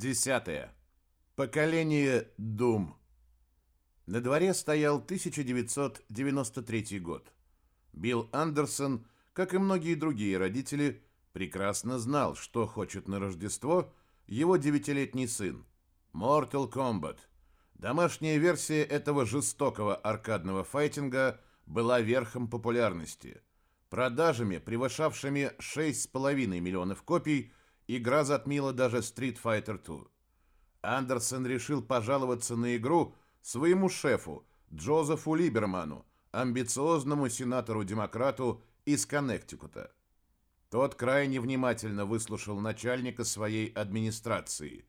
Десятое. Поколение Дум. На дворе стоял 1993 год. Билл Андерсон, как и многие другие родители, прекрасно знал, что хочет на Рождество его девятилетний сын. Mortal Kombat. Домашняя версия этого жестокого аркадного файтинга была верхом популярности. Продажами, превышавшими 6,5 миллионов копий, игра затмила даже Street Fighter 2. Андерсон решил пожаловаться на игру своему шефу, Джозефу Либерману, амбициозному сенатору-демократу из Коннектикута. Тот крайне внимательно выслушал начальника своей администрации.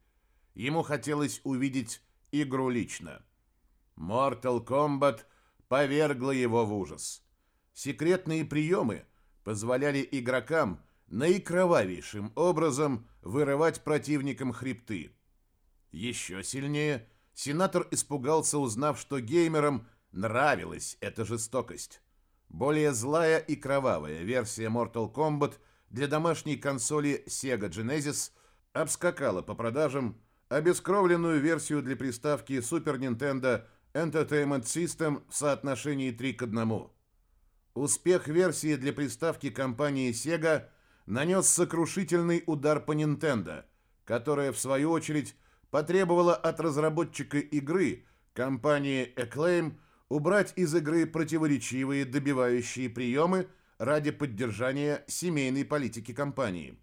Ему хотелось увидеть игру лично. Mortal Kombat повергла его в ужас. Секретные приемы позволяли игрокам наикровавейшим образом вырывать противникам хребты. Еще сильнее сенатор испугался, узнав, что геймерам нравилась эта жестокость. Более злая и кровавая версия Mortal Kombat для домашней консоли Sega Genesis обскакала по продажам обескровленную версию для приставки Super Nintendo Entertainment System в соотношении 3 к 1. Успех версии для приставки компании Sega нанес сокрушительный удар по Nintendo, которая, в свою очередь, потребовала от разработчика игры, компании Acclaim, убрать из игры противоречивые добивающие приемы ради поддержания семейной политики компании.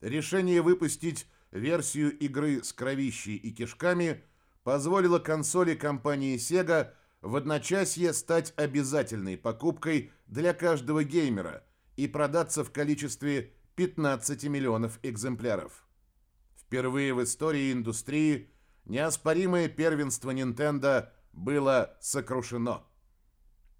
Решение выпустить версию игры с кровищей и кишками позволило консоли компании Sega в одночасье стать обязательной покупкой для каждого геймера и продаться в количестве 15 миллионов экземпляров. Впервые в истории индустрии неоспоримое первенство Nintendo было сокрушено.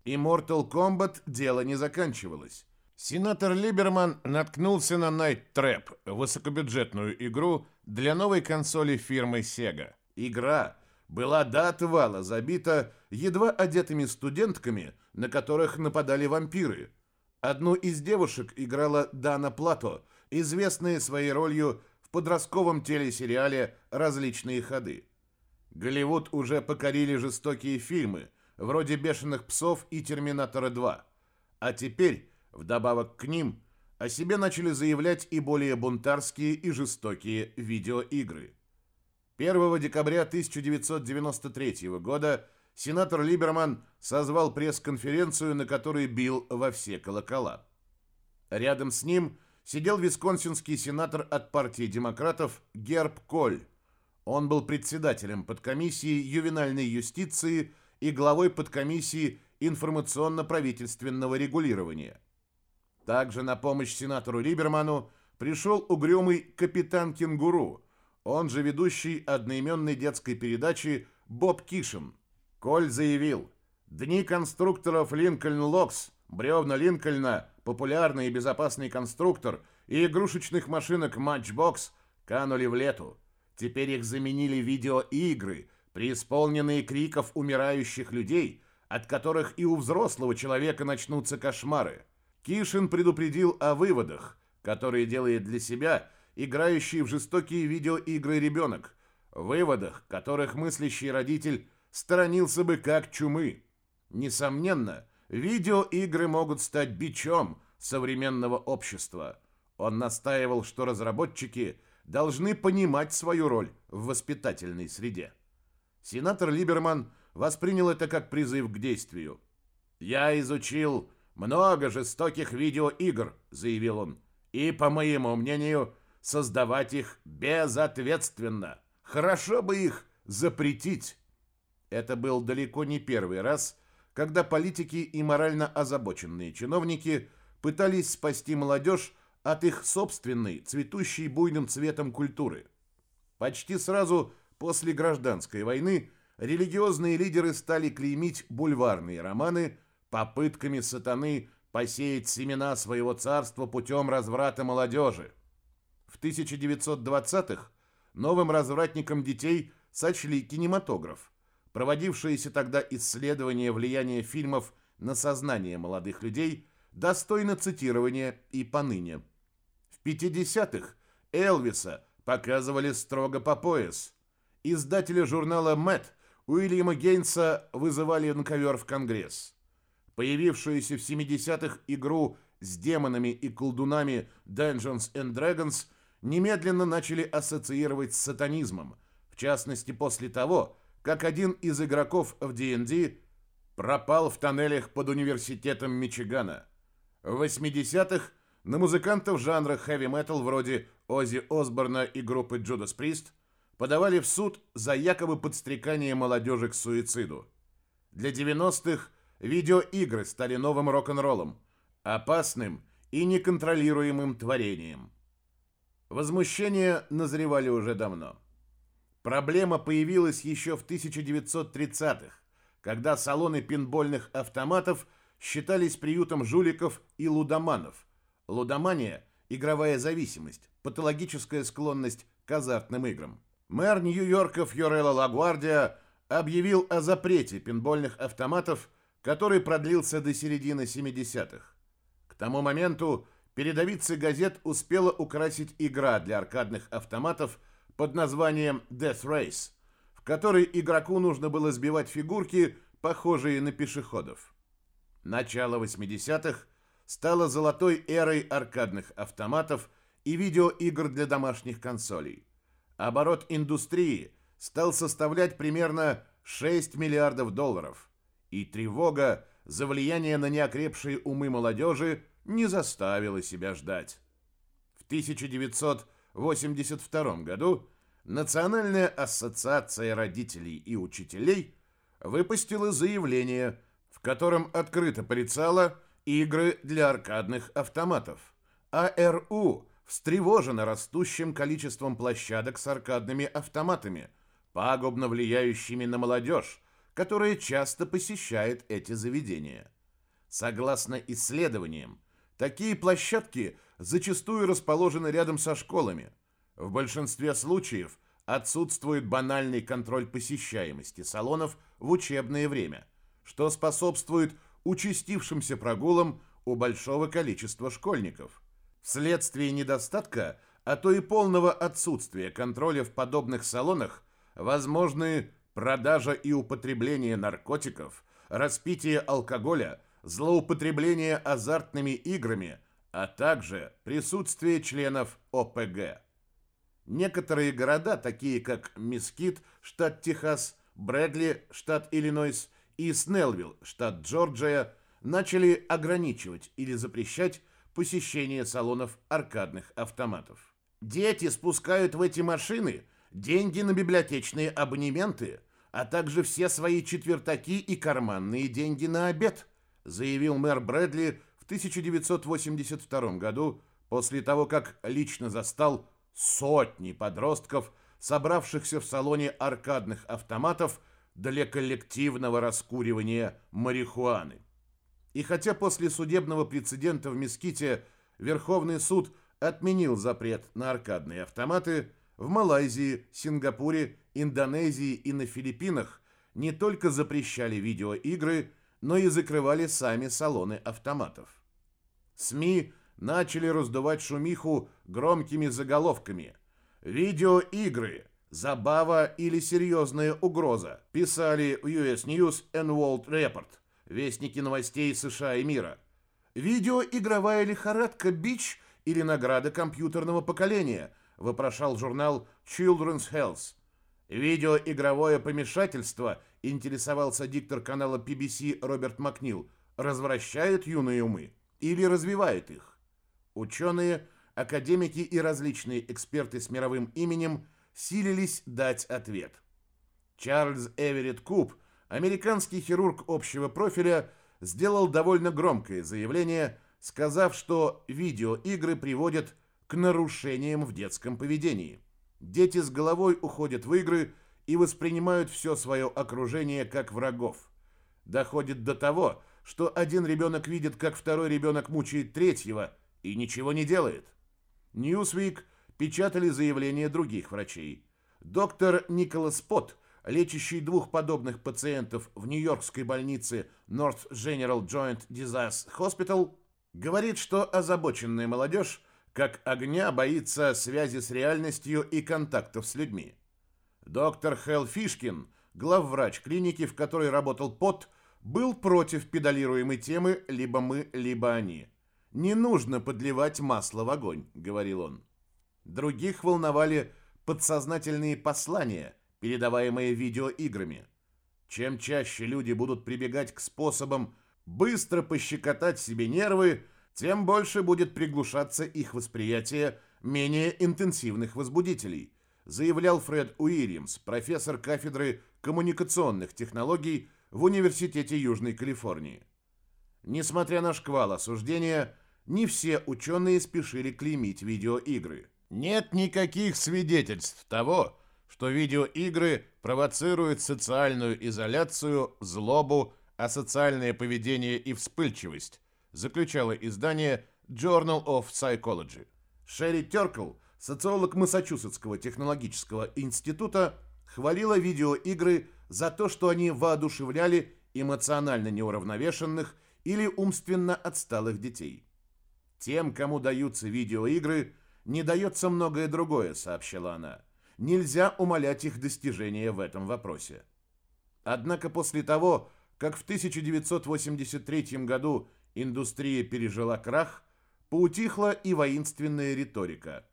И Mortal Kombat дело не заканчивалось. Сенатор Либерман наткнулся на Night Trap, высокобюджетную игру для новой консоли фирмы Sega. Игра была до отвала забита едва одетыми студентками, на которых нападали вампиры. Одну из девушек играла Дана Плато, известная своей ролью в подростковом телесериале «Различные ходы». Голливуд уже покорили жестокие фильмы, вроде «Бешеных псов» и «Терминатора 2». А теперь, вдобавок к ним, о себе начали заявлять и более бунтарские и жестокие видеоигры. 1 декабря 1993 года сенатор Либерман созвал пресс-конференцию, на которой бил во все колокола. Рядом с ним – сидел висконсинский сенатор от партии демократов Герб Коль. Он был председателем подкомиссии ювенальной юстиции и главой подкомиссии информационно-правительственного регулирования. Также на помощь сенатору Либерману пришел угрюмый капитан Кенгуру, он же ведущий одноименной детской передачи Боб Кишин. Коль заявил, «Дни конструкторов Линкольн Локс, бревна Линкольна популярный и безопасный конструктор и игрушечных машинок Matchbox канули в лету. Теперь их заменили видеоигры, преисполненные криков умирающих людей, от которых и у взрослого человека начнутся кошмары. Кишин предупредил о выводах, которые делает для себя играющий в жестокие видеоигры ребенок, выводах, которых мыслящий родитель сторонился бы как чумы. Несомненно, Видеоигры могут стать бичом современного общества. Он настаивал, что разработчики должны понимать свою роль в воспитательной среде. Сенатор Либерман воспринял это как призыв к действию. «Я изучил много жестоких видеоигр», — заявил он, «и, по моему мнению, создавать их безответственно. Хорошо бы их запретить». Это был далеко не первый раз, когда политики и морально озабоченные чиновники пытались спасти молодежь от их собственной, цветущей буйным цветом культуры. Почти сразу после гражданской войны религиозные лидеры стали клеймить бульварные романы попытками сатаны посеять семена своего царства путем разврата молодежи. В 1920-х новым развратником детей сочли кинематограф, Проводившееся тогда исследование влияния фильмов на сознание молодых людей достойно цитирования и поныне. В 50-х Элвиса показывали строго по пояс. Издатели журнала «Мэтт» Уильяма Гейнса вызывали на ковер в Конгресс. Появившуюся в 70-х игру с демонами и колдунами Dungeons and Dragons немедленно начали ассоциировать с сатанизмом, в частности после того, как один из игроков в D&D пропал в тоннелях под университетом Мичигана. В 80-х на музыкантов жанра хэви-метал вроде Оззи Осборна и группы Judas Priest подавали в суд за якобы подстрекание молодежи к суициду. Для 90-х видеоигры стали новым рок-н-роллом, опасным и неконтролируемым творением. Возмущения назревали уже давно. Проблема появилась еще в 1930-х, когда салоны пинбольных автоматов считались приютом жуликов и лудоманов. Лудомания – игровая зависимость, патологическая склонность к азартным играм. Мэр Нью-Йорка Фьорелло Лагуардия объявил о запрете пинбольных автоматов, который продлился до середины 70-х. К тому моменту передовицы газет успела украсить игра для аркадных автоматов под названием Death Race, в которой игроку нужно было сбивать фигурки, похожие на пешеходов. Начало 80-х стало золотой эрой аркадных автоматов и видеоигр для домашних консолей оборот индустрии стал составлять примерно 6 миллиардов долларов, и тревога за влияние на неокрепшие умы молодежи не заставила себя ждать. В 1982 году Национальная ассоциация родителей и учителей выпустила заявление, в котором открыто порицала игры для аркадных автоматов. АРУ встревожена растущим количеством площадок с аркадными автоматами, пагубно влияющими на молодежь, которая часто посещает эти заведения. Согласно исследованиям, такие площадки зачастую расположены рядом со школами. В большинстве случаев отсутствует банальный контроль посещаемости салонов в учебное время, что способствует участившимся прогулам у большого количества школьников. Вследствие недостатка, а то и полного отсутствия контроля в подобных салонах, возможны продажа и употребление наркотиков, распитие алкоголя, злоупотребление азартными играми, а также присутствие членов ОПГ. Некоторые города, такие как Мескит, штат Техас, Брэдли, штат Иллинойс и Снелвилл, штат Джорджия, начали ограничивать или запрещать посещение салонов аркадных автоматов. Дети спускают в эти машины деньги на библиотечные абонементы, а также все свои четвертаки и карманные деньги на обед, заявил мэр Брэдли 1982 году после того, как лично застал сотни подростков, собравшихся в салоне аркадных автоматов для коллективного раскуривания марихуаны. И хотя после судебного прецедента в Меските Верховный суд отменил запрет на аркадные автоматы, в Малайзии, Сингапуре, Индонезии и на Филиппинах не только запрещали видеоигры, но и закрывали сами салоны автоматов. СМИ начали раздувать шумиху громкими заголовками «Видеоигры. Забава или серьезная угроза», писали US News and World Report. Вестники новостей США и мира. Видеоигровая лихорадка бич или награда компьютерного поколения, вопрошал журнал Children's Health. Видеоигровое помешательство, интересовался диктор канала PBC Роберт Макнил, развращает юные умы или развивает их? Ученые, академики и различные эксперты с мировым именем силились дать ответ. Чарльз Эверетт Куб – американский хирург общего профиля сделал довольно громкое заявление, сказав, что видеоигры приводят к нарушениям в детском поведении. Дети с головой уходят в игры и воспринимают все свое окружение как врагов. Доходит до того, что один ребенок видит, как второй ребенок мучает третьего и ничего не делает. Newsweek печатали заявления других врачей. Доктор Николас Пот лечащий двух подобных пациентов в нью-йоркской больнице North General Joint Disease Hospital, говорит, что озабоченная молодежь как огня боится связи с реальностью и контактов с людьми. Доктор Хелл Фишкин, главврач клиники, в которой работал Пот, был против педалируемой темы «либо мы, либо они». «Не нужно подливать масло в огонь», — говорил он. Других волновали подсознательные послания, передаваемые видеоиграми. Чем чаще люди будут прибегать к способам быстро пощекотать себе нервы, тем больше будет приглушаться их восприятие менее интенсивных возбудителей, заявлял Фред Уильямс, профессор кафедры коммуникационных технологий в Университете Южной Калифорнии. Несмотря на шквал осуждения, не все ученые спешили клеймить видеоигры. Нет никаких свидетельств того, что видеоигры провоцируют социальную изоляцию, злобу, асоциальное поведение и вспыльчивость, заключало издание Journal of Psychology. Шерри Теркл, социолог Массачусетского технологического института, хвалила видеоигры за то, что они воодушевляли эмоционально неуравновешенных или умственно отсталых детей. Тем, кому даются видеоигры, не дается многое другое, сообщила она. Нельзя умалять их достижения в этом вопросе. Однако после того, как в 1983 году индустрия пережила крах, поутихла и воинственная риторика.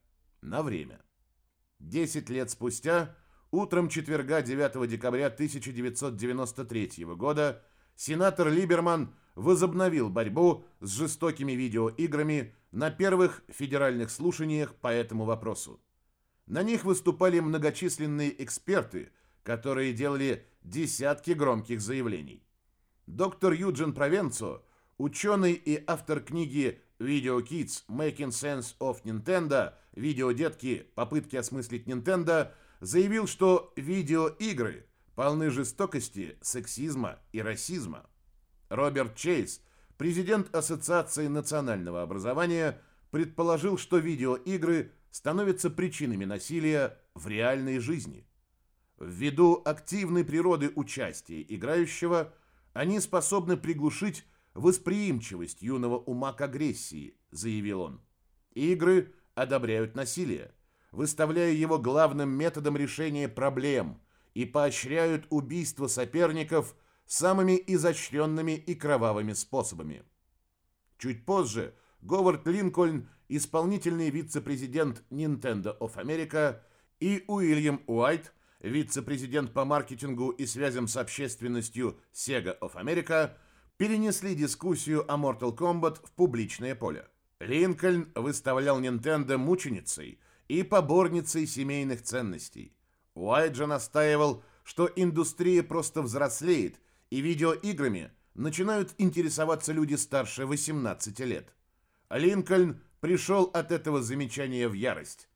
На время. Десять лет спустя – Утром четверга 9 декабря 1993 года сенатор Либерман возобновил борьбу с жестокими видеоиграми на первых федеральных слушаниях по этому вопросу. На них выступали многочисленные эксперты, которые делали десятки громких заявлений. Доктор Юджин Провенцо, ученый и автор книги «Video Kids Making Sense of Nintendo», «Видеодетки. Попытки осмыслить Nintendo», заявил, что видеоигры полны жестокости, сексизма и расизма. Роберт Чейз, президент Ассоциации национального образования, предположил, что видеоигры становятся причинами насилия в реальной жизни. Ввиду активной природы участия играющего, они способны приглушить восприимчивость юного ума к агрессии, заявил он. Игры одобряют насилие выставляя его главным методом решения проблем и поощряют убийство соперников самыми изощренными и кровавыми способами. Чуть позже Говард Линкольн, исполнительный вице-президент Nintendo of America, и Уильям Уайт, вице-президент по маркетингу и связям с общественностью Sega of America, перенесли дискуссию о Mortal Kombat в публичное поле. Линкольн выставлял Nintendo мученицей – и поборницей семейных ценностей. Уайт же настаивал, что индустрия просто взрослеет, и видеоиграми начинают интересоваться люди старше 18 лет. Линкольн пришел от этого замечания в ярость.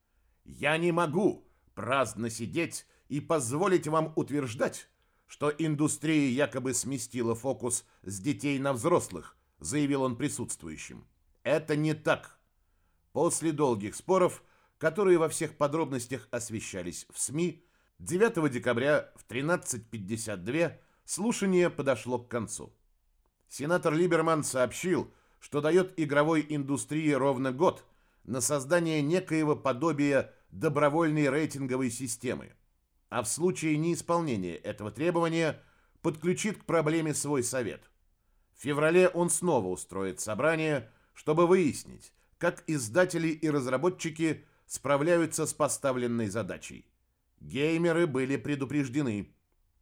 «Я не могу праздно сидеть и позволить вам утверждать, что индустрия якобы сместила фокус с детей на взрослых», заявил он присутствующим. «Это не так». После долгих споров которые во всех подробностях освещались в СМИ, 9 декабря в 13.52 слушание подошло к концу. Сенатор Либерман сообщил, что дает игровой индустрии ровно год на создание некоего подобия добровольной рейтинговой системы, а в случае неисполнения этого требования подключит к проблеме свой совет. В феврале он снова устроит собрание, чтобы выяснить, как издатели и разработчики справляются с поставленной задачей. Геймеры были предупреждены.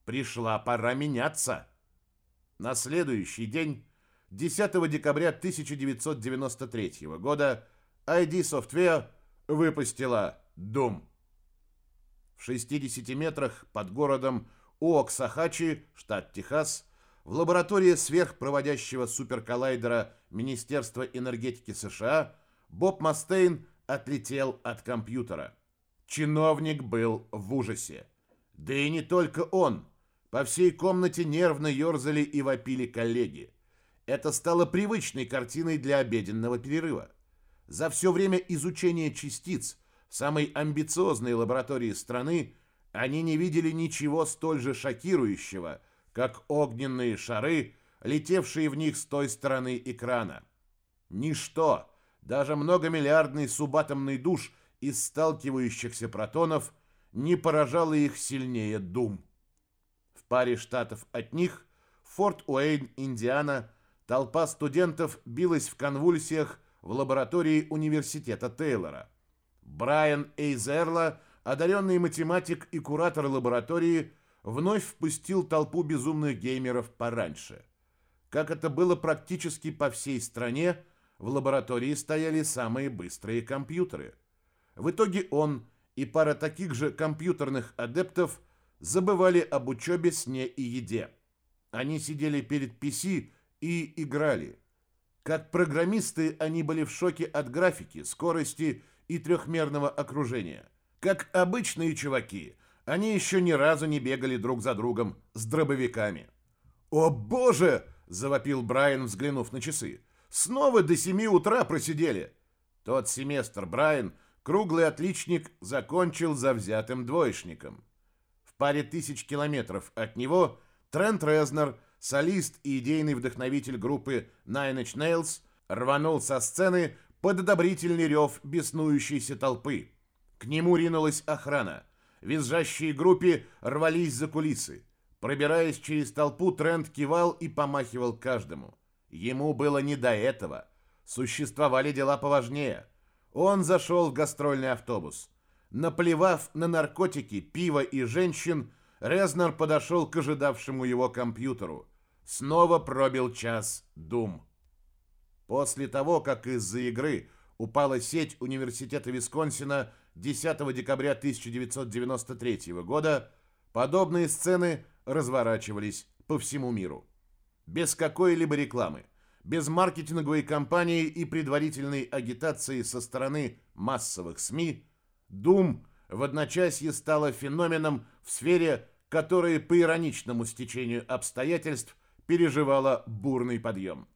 Пришла пора меняться. На следующий день, 10 декабря 1993 года, ID Software выпустила Doom. В 60 метрах под городом Уоксахачи, штат Техас, в лаборатории сверхпроводящего суперколлайдера Министерства энергетики США Боб Мастейн отлетел от компьютера. Чиновник был в ужасе. Да и не только он. По всей комнате нервно ерзали и вопили коллеги. Это стало привычной картиной для обеденного перерыва. За все время изучения частиц в самой амбициозной лаборатории страны они не видели ничего столь же шокирующего, как огненные шары, летевшие в них с той стороны экрана. Ничто, даже многомиллиардный субатомный душ из сталкивающихся протонов не поражало их сильнее Дум. В паре штатов от них, Форт Уэйн, Индиана, толпа студентов билась в конвульсиях в лаборатории университета Тейлора. Брайан Эйзерла, одаренный математик и куратор лаборатории, вновь впустил толпу безумных геймеров пораньше. Как это было практически по всей стране, в лаборатории стояли самые быстрые компьютеры. В итоге он и пара таких же компьютерных адептов забывали об учебе, сне и еде. Они сидели перед PC и играли. Как программисты они были в шоке от графики, скорости и трехмерного окружения. Как обычные чуваки, они еще ни разу не бегали друг за другом с дробовиками. «О боже!» – завопил Брайан, взглянув на часы. «Снова до семи утра просидели!» Тот семестр Брайан, круглый отличник, закончил завзятым двоечником. В паре тысяч километров от него Трент Резнер, солист и идейный вдохновитель группы Nine Inch Nails, рванул со сцены под одобрительный рев беснующейся толпы. К нему ринулась охрана – визжащие группе рвались за кулисы. Пробираясь через толпу, Трент кивал и помахивал каждому. Ему было не до этого. Существовали дела поважнее. Он зашел в гастрольный автобус. Наплевав на наркотики, пиво и женщин, Резнер подошел к ожидавшему его компьютеру. Снова пробил час Дум. После того, как из-за игры упала сеть университета Висконсина, 10 декабря 1993 года подобные сцены разворачивались по всему миру. Без какой-либо рекламы, без маркетинговой кампании и предварительной агитации со стороны массовых СМИ, Doom в одночасье стала феноменом в сфере, которая по ироничному стечению обстоятельств переживала бурный подъем.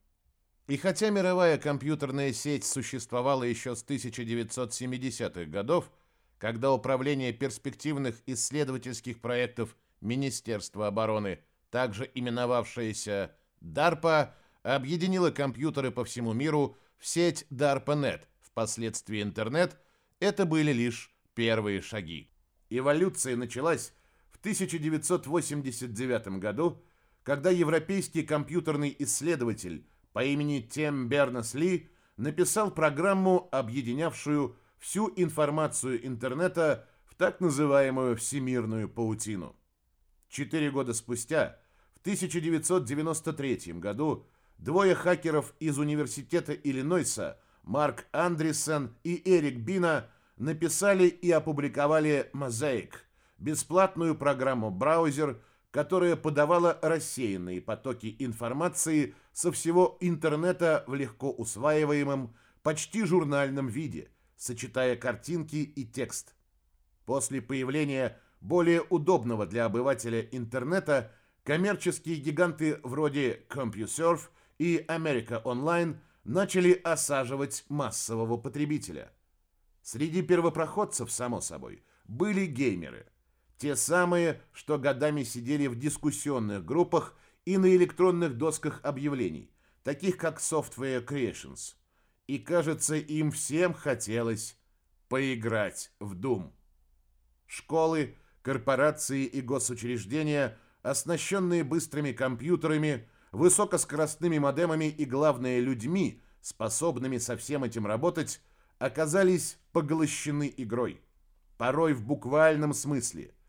И хотя мировая компьютерная сеть существовала еще с 1970-х годов, когда Управление перспективных исследовательских проектов Министерства обороны, также именовавшееся DARPA, объединило компьютеры по всему миру в сеть DARPANET, впоследствии интернет, это были лишь первые шаги. Эволюция началась в 1989 году, когда европейский компьютерный исследователь по имени Тем Бернес-Ли написал программу, объединявшую всю информацию интернета в так называемую всемирную паутину. Четыре года спустя, 1993 году, двое хакеров из Университета Иллинойса, Марк Андерсон и Эрик Бина, написали и опубликовали Mosaic, бесплатную программу-браузер, которая подавала рассеянные потоки информации со всего интернета в легко усваиваемом, почти журнальном виде, сочетая картинки и текст. После появления более удобного для обывателя интернета коммерческие гиганты вроде CompuServe и America Online начали осаживать массового потребителя. Среди первопроходцев, само собой, были геймеры – те самые, что годами сидели в дискуссионных группах и на электронных досках объявлений, таких как Software Creations. И, кажется, им всем хотелось поиграть в Doom. Школы, корпорации и госучреждения, оснащенные быстрыми компьютерами, высокоскоростными модемами и, главное, людьми, способными со всем этим работать, оказались поглощены игрой. Порой в буквальном смысле –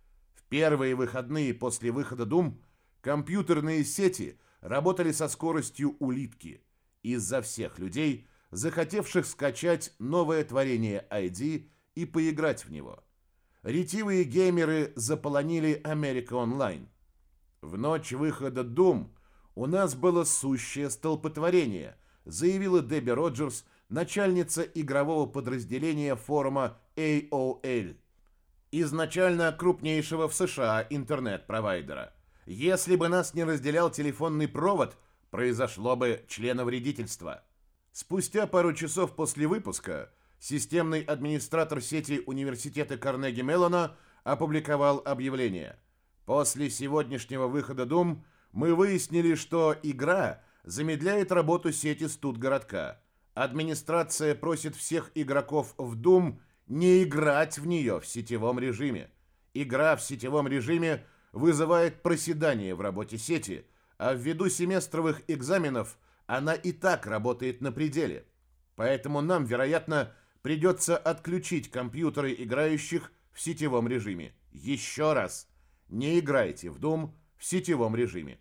первые выходные после выхода Doom компьютерные сети работали со скоростью улитки из-за всех людей, захотевших скачать новое творение ID и поиграть в него. Ретивые геймеры заполонили Америка Онлайн. В ночь выхода Doom у нас было сущее столпотворение, заявила Дебби Роджерс, начальница игрового подразделения форума AOL изначально крупнейшего в США интернет-провайдера. Если бы нас не разделял телефонный провод, произошло бы членовредительство. Спустя пару часов после выпуска системный администратор сети университета Карнеги Меллона опубликовал объявление. После сегодняшнего выхода Doom мы выяснили, что игра замедляет работу сети Студгородка, Администрация просит всех игроков в Doom не играть в нее в сетевом режиме. Игра в сетевом режиме вызывает проседание в работе сети, а ввиду семестровых экзаменов она и так работает на пределе. Поэтому нам, вероятно, придется отключить компьютеры играющих в сетевом режиме. Еще раз, не играйте в Doom в сетевом режиме.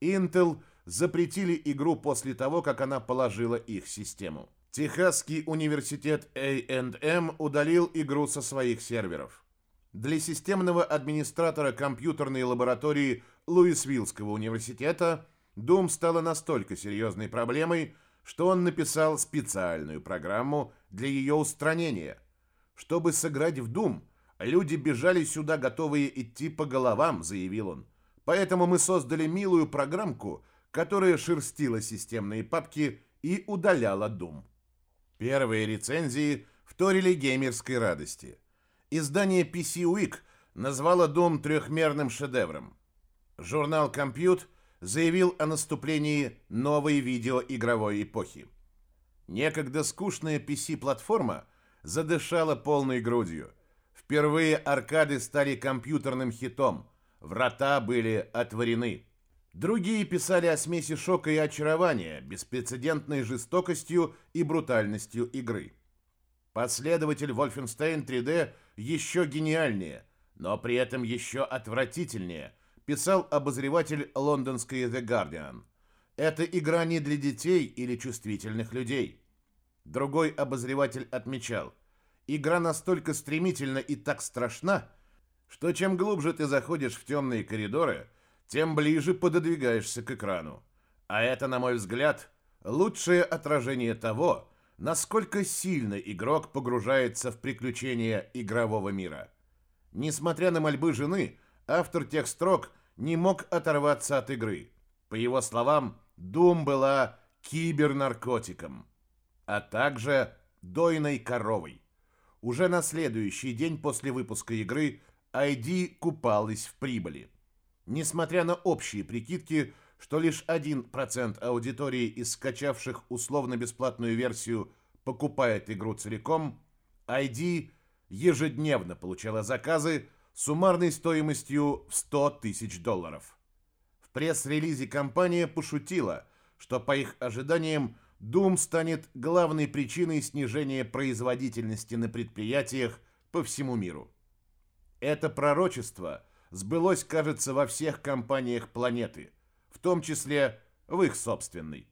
Intel запретили игру после того, как она положила их систему. Техасский университет A&M удалил игру со своих серверов. Для системного администратора компьютерной лаборатории Луисвиллского университета Doom стала настолько серьезной проблемой, что он написал специальную программу для ее устранения. Чтобы сыграть в Doom, люди бежали сюда, готовые идти по головам, заявил он. Поэтому мы создали милую программку, которая шерстила системные папки и удаляла Doom. Первые рецензии вторили геймерской радости. Издание PC Week назвало Doom трехмерным шедевром. Журнал Compute заявил о наступлении новой видеоигровой эпохи. Некогда скучная PC-платформа задышала полной грудью. Впервые аркады стали компьютерным хитом. Врата были отворены. Другие писали о смеси шока и очарования, беспрецедентной жестокостью и брутальностью игры. Последователь Wolfenstein 3D еще гениальнее, но при этом еще отвратительнее, писал обозреватель лондонской The Guardian. Эта игра не для детей или чувствительных людей. Другой обозреватель отмечал, игра настолько стремительна и так страшна, что чем глубже ты заходишь в темные коридоры – тем ближе пододвигаешься к экрану. А это, на мой взгляд, лучшее отражение того, насколько сильно игрок погружается в приключения игрового мира. Несмотря на мольбы жены, автор тех строк не мог оторваться от игры. По его словам, Doom была кибернаркотиком, а также дойной коровой. Уже на следующий день после выпуска игры ID купалась в прибыли. Несмотря на общие прикидки, что лишь 1% аудитории из скачавших условно-бесплатную версию покупает игру целиком, ID ежедневно получала заказы суммарной стоимостью в 100 тысяч долларов. В пресс-релизе компания пошутила, что по их ожиданиям Doom станет главной причиной снижения производительности на предприятиях по всему миру. Это пророчество – сбылось, кажется, во всех компаниях планеты, в том числе в их собственной.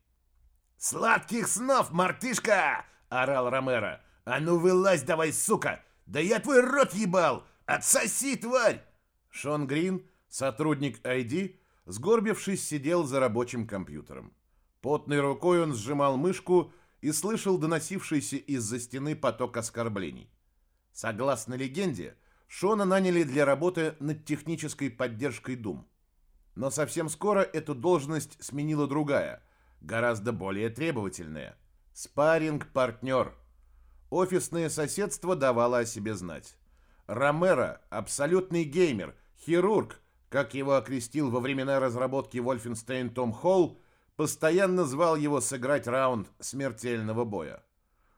«Сладких снов, мартышка!» — орал Ромеро. «А ну вылазь давай, сука! Да я твой рот ебал! Отсоси, тварь!» Шон Грин, сотрудник ID, сгорбившись, сидел за рабочим компьютером. Потной рукой он сжимал мышку и слышал доносившийся из-за стены поток оскорблений. Согласно легенде, Шона наняли для работы над технической поддержкой Doom. Но совсем скоро эту должность сменила другая, гораздо более требовательная. Спарринг-партнер. Офисное соседство давало о себе знать. Ромеро – абсолютный геймер, хирург, как его окрестил во времена разработки Wolfenstein Том Холл, постоянно звал его сыграть раунд смертельного боя.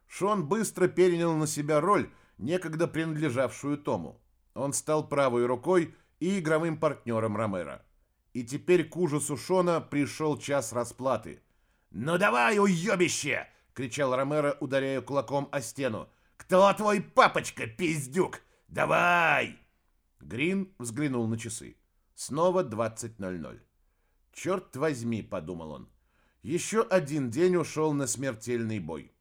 Шон быстро перенял на себя роль, некогда принадлежавшую Тому. Он стал правой рукой и игровым партнером Ромера. И теперь к ужасу Шона пришел час расплаты. «Ну давай, уебище!» — кричал Ромеро, ударяя кулаком о стену. «Кто твой папочка, пиздюк? Давай!» Грин взглянул на часы. Снова 20.00. «Черт возьми», — подумал он. Еще один день ушел на смертельный бой.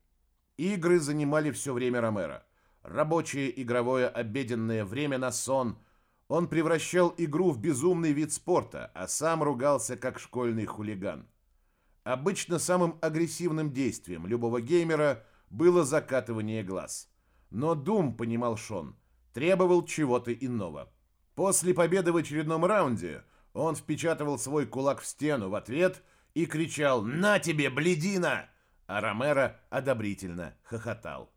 Игры занимали все время Ромеро рабочее игровое обеденное время на сон. Он превращал игру в безумный вид спорта, а сам ругался как школьный хулиган. Обычно самым агрессивным действием любого геймера было закатывание глаз. Но Дум, понимал Шон, требовал чего-то иного. После победы в очередном раунде он впечатывал свой кулак в стену в ответ и кричал «На тебе, бледина!», а Ромеро одобрительно хохотал.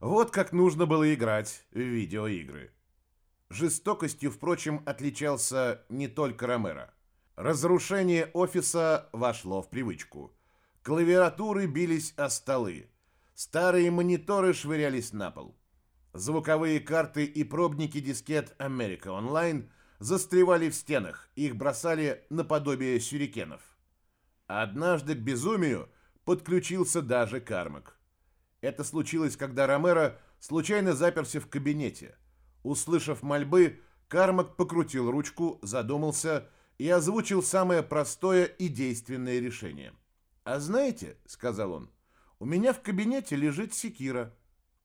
Вот как нужно было играть в видеоигры. Жестокостью, впрочем, отличался не только Ромеро. Разрушение офиса вошло в привычку. Клавиатуры бились о столы. Старые мониторы швырялись на пол. Звуковые карты и пробники дискет America Online застревали в стенах, их бросали наподобие сюрикенов. Однажды к безумию подключился даже Кармак. Это случилось, когда Ромеро случайно заперся в кабинете. Услышав мольбы, Кармак покрутил ручку, задумался и озвучил самое простое и действенное решение. «А знаете, — сказал он, — у меня в кабинете лежит секира».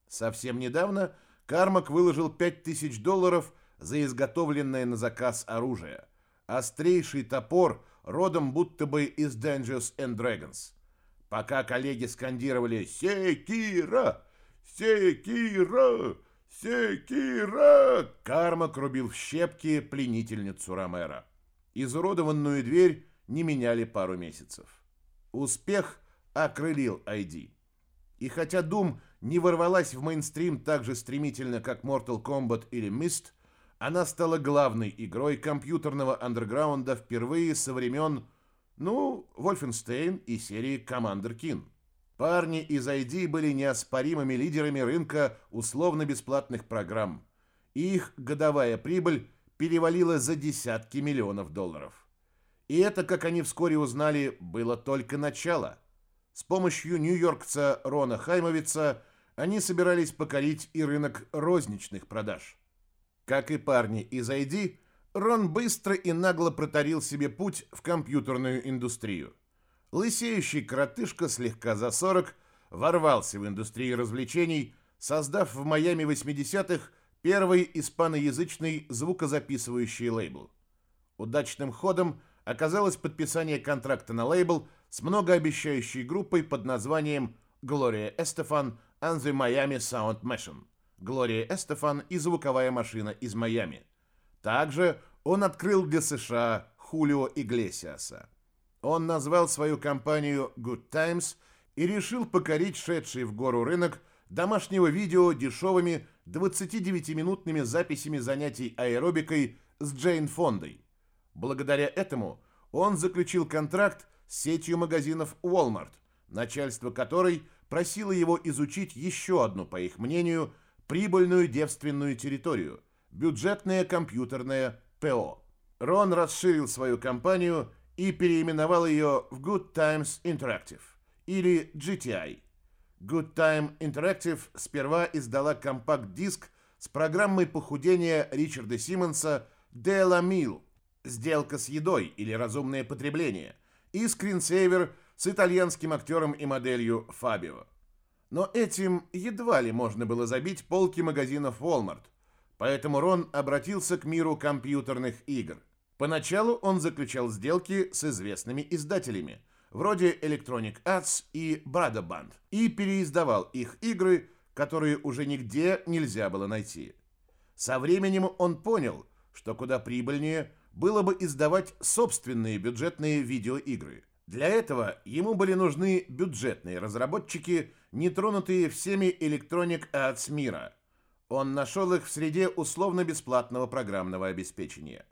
Совсем недавно Кармак выложил 5000 долларов за изготовленное на заказ оружие. Острейший топор, родом будто бы из Dungeons and Dragons. Пока коллеги скандировали «Секира! Секира! Секира!», Кармак рубил в щепки пленительницу Ромера. Изуродованную дверь не меняли пару месяцев. Успех окрылил ID. И хотя Doom не ворвалась в мейнстрим так же стремительно, как Mortal Kombat или Myst, она стала главной игрой компьютерного андерграунда впервые со времен, ну, Wolfenstein и серии Commander Keen. Парни из ID были неоспоримыми лидерами рынка условно-бесплатных программ, их годовая прибыль перевалила за десятки миллионов долларов. И это, как они вскоре узнали, было только начало. С помощью нью-йоркца Рона Хаймовица они собирались покорить и рынок розничных продаж. Как и парни из ID, Рон быстро и нагло протарил себе путь в компьютерную индустрию. Лысеющий коротышка слегка за 40 ворвался в индустрию развлечений, создав в Майами 80-х первый испаноязычный звукозаписывающий лейбл. Удачным ходом оказалось подписание контракта на лейбл с многообещающей группой под названием «Глория Эстефан and the Miami Sound Machine» Глория Эстефан и звуковая машина из Майами. Также он открыл для США Хулио Иглесиаса. Он назвал свою компанию Good Times и решил покорить шедший в гору рынок домашнего видео дешевыми 29-минутными записями занятий аэробикой с Джейн Фондой. Благодаря этому он заключил контракт с сетью магазинов Walmart, начальство которой просило его изучить еще одну, по их мнению, прибыльную девственную территорию – бюджетное компьютерное ПО. Рон расширил свою компанию и переименовал ее в Good Times Interactive или GTI. Good Time Interactive сперва издала компакт-диск с программой похудения Ричарда Симмонса «De la Mille» – «Сделка с едой» или «Разумное потребление» и скринсейвер с итальянским актером и моделью Фабио. Но этим едва ли можно было забить полки магазинов Walmart, поэтому Рон обратился к миру компьютерных игр. Поначалу он заключал сделки с известными издателями, вроде Electronic Arts и Bradaband, и переиздавал их игры, которые уже нигде нельзя было найти. Со временем он понял, что куда прибыльнее было бы издавать собственные бюджетные видеоигры. Для этого ему были нужны бюджетные разработчики, не тронутые всеми Electronic Arts мира. Он нашел их в среде условно-бесплатного программного обеспечения.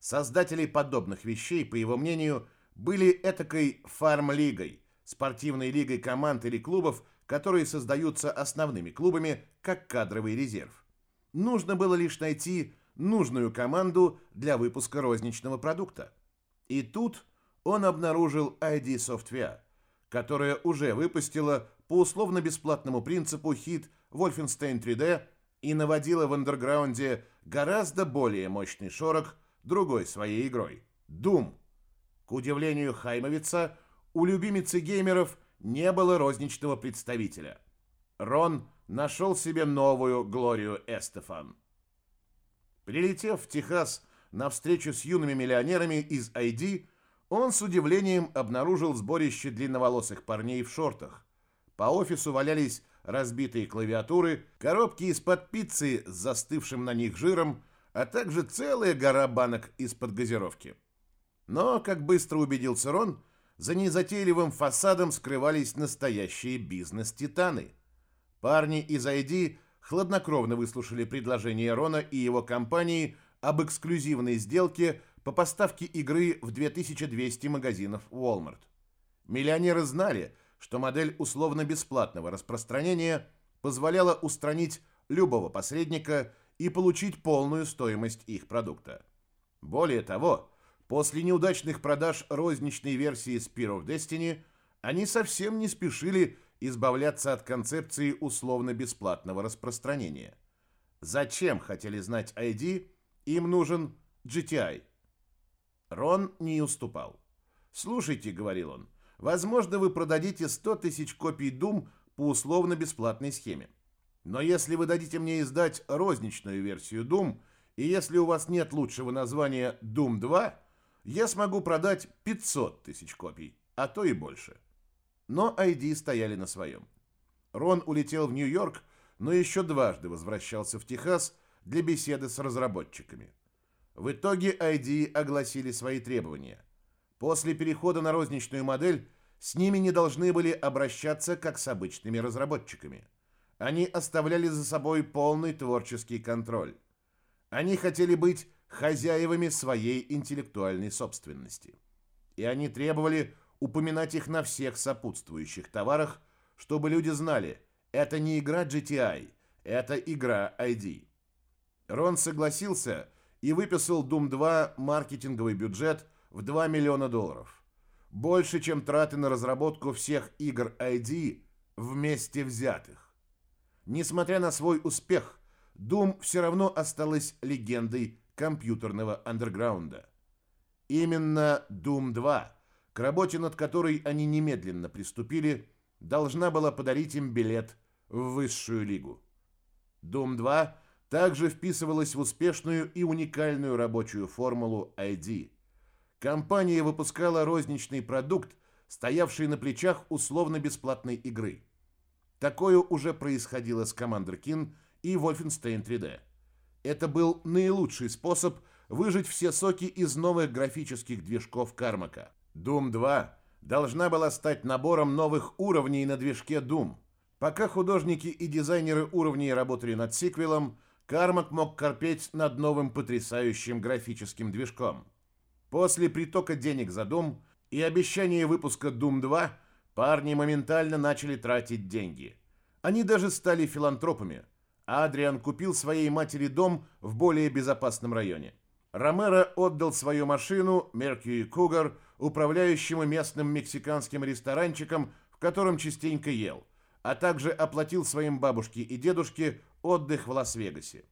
Создатели подобных вещей, по его мнению, были этакой фарм-лигой, спортивной лигой команд или клубов, которые создаются основными клубами как кадровый резерв. Нужно было лишь найти нужную команду для выпуска розничного продукта. И тут он обнаружил ID Software, которая уже выпустила по условно-бесплатному принципу хит Wolfenstein 3D и наводила в андерграунде гораздо более мощный шорох другой своей игрой – Doom. К удивлению Хаймовица, у любимицы геймеров не было розничного представителя. Рон нашел себе новую Глорию Эстефан. Прилетев в Техас на встречу с юными миллионерами из ID, он с удивлением обнаружил сборище длинноволосых парней в шортах. По офису валялись разбитые клавиатуры, коробки из-под пиццы с застывшим на них жиром, а также целая гора банок из-под газировки. Но, как быстро убедился Рон, за незатейливым фасадом скрывались настоящие бизнес-титаны. Парни из ID хладнокровно выслушали предложение Рона и его компании об эксклюзивной сделке по поставке игры в 2200 магазинов Walmart. Миллионеры знали, что модель условно-бесплатного распространения позволяла устранить любого посредника и получить полную стоимость их продукта. Более того, после неудачных продаж розничной версии Spear of Destiny они совсем не спешили избавляться от концепции условно-бесплатного распространения. Зачем, хотели знать ID, им нужен GTI? Рон не уступал. «Слушайте», — говорил он, — «возможно, вы продадите 100 тысяч копий Doom по условно-бесплатной схеме. Но если вы дадите мне издать розничную версию Doom, и если у вас нет лучшего названия Doom 2, я смогу продать 500 тысяч копий, а то и больше». Но ID стояли на своем. Рон улетел в Нью-Йорк, но еще дважды возвращался в Техас для беседы с разработчиками. В итоге ID огласили свои требования. После перехода на розничную модель с ними не должны были обращаться как с обычными разработчиками. Они оставляли за собой полный творческий контроль. Они хотели быть хозяевами своей интеллектуальной собственности. И они требовали упоминать их на всех сопутствующих товарах, чтобы люди знали, это не игра GTI, это игра ID. Рон согласился и выписал Doom 2 маркетинговый бюджет в 2 миллиона долларов. Больше, чем траты на разработку всех игр ID вместе взятых. Несмотря на свой успех, Doom все равно осталась легендой компьютерного андерграунда. Именно Doom 2, к работе над которой они немедленно приступили, должна была подарить им билет в высшую лигу. Doom 2 также вписывалась в успешную и уникальную рабочую формулу ID. Компания выпускала розничный продукт, стоявший на плечах условно-бесплатной игры. Такое уже происходило с Commander Keen и Wolfenstein 3D. Это был наилучший способ выжать все соки из новых графических движков Кармака. Doom 2 должна была стать набором новых уровней на движке Doom. Пока художники и дизайнеры уровней работали над сиквелом, Кармак мог корпеть над новым потрясающим графическим движком. После притока денег за Doom и обещания выпуска Doom 2 парни моментально начали тратить деньги. Они даже стали филантропами. Адриан купил своей матери дом в более безопасном районе. Ромеро отдал свою машину Mercury Cougar управляющему местным мексиканским ресторанчиком, в котором частенько ел, а также оплатил своим бабушке и дедушке отдых в Лас-Вегасе.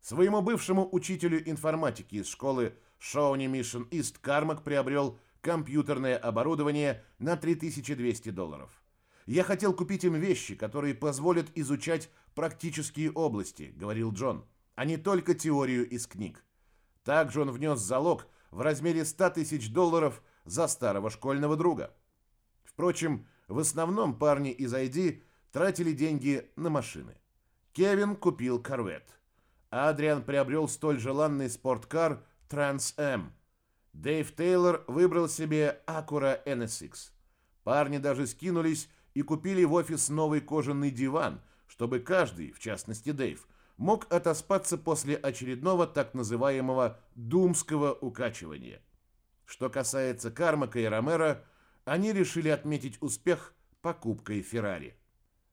Своему бывшему учителю информатики из школы Shawnee Mission East Кармак приобрел компьютерное оборудование на 3200 долларов. «Я хотел купить им вещи, которые позволят изучать практические области», — говорил Джон, «а не только теорию из книг». Также он внес залог в размере 100 тысяч долларов за старого школьного друга. Впрочем, в основном парни из ID тратили деньги на машины. Кевин купил корвет. Адриан приобрел столь желанный спорткар Trans Am. Дэйв Тейлор выбрал себе Acura NSX. Парни даже скинулись и купили в офис новый кожаный диван, чтобы каждый, в частности Дэйв, мог отоспаться после очередного так называемого «думского укачивания». Что касается Кармака и Ромера, они решили отметить успех покупкой Феррари.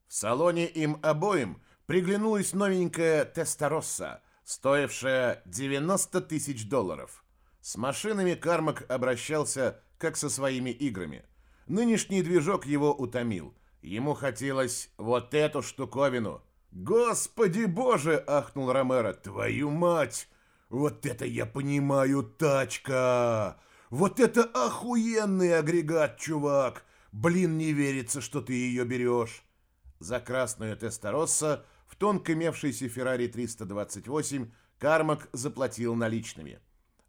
В салоне им обоим приглянулась новенькая Тестаросса, стоившая 90 тысяч долларов. С машинами Кармак обращался как со своими играми. Нынешний движок его утомил. Ему хотелось вот эту штуковину. «Господи боже!» — ахнул Ромеро. «Твою мать! Вот это я понимаю тачка! Вот это охуенный агрегат, чувак! Блин, не верится, что ты ее берешь!» За красную Тесторосса в тонко имевшейся Феррари 328 Кармак заплатил наличными.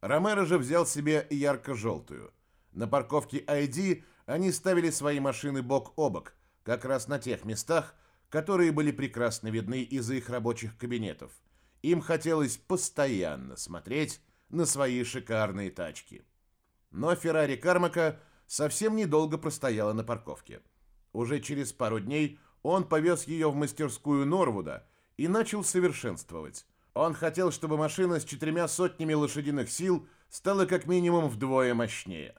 Ромеро же взял себе ярко-желтую. На парковке ID они ставили свои машины бок о бок, как раз на тех местах, которые были прекрасно видны из их рабочих кабинетов. Им хотелось постоянно смотреть на свои шикарные тачки. Но Феррари Кармака совсем недолго простояла на парковке. Уже через пару дней он повез ее в мастерскую Норвуда и начал совершенствовать. Он хотел, чтобы машина с четырьмя сотнями лошадиных сил стала как минимум вдвое мощнее.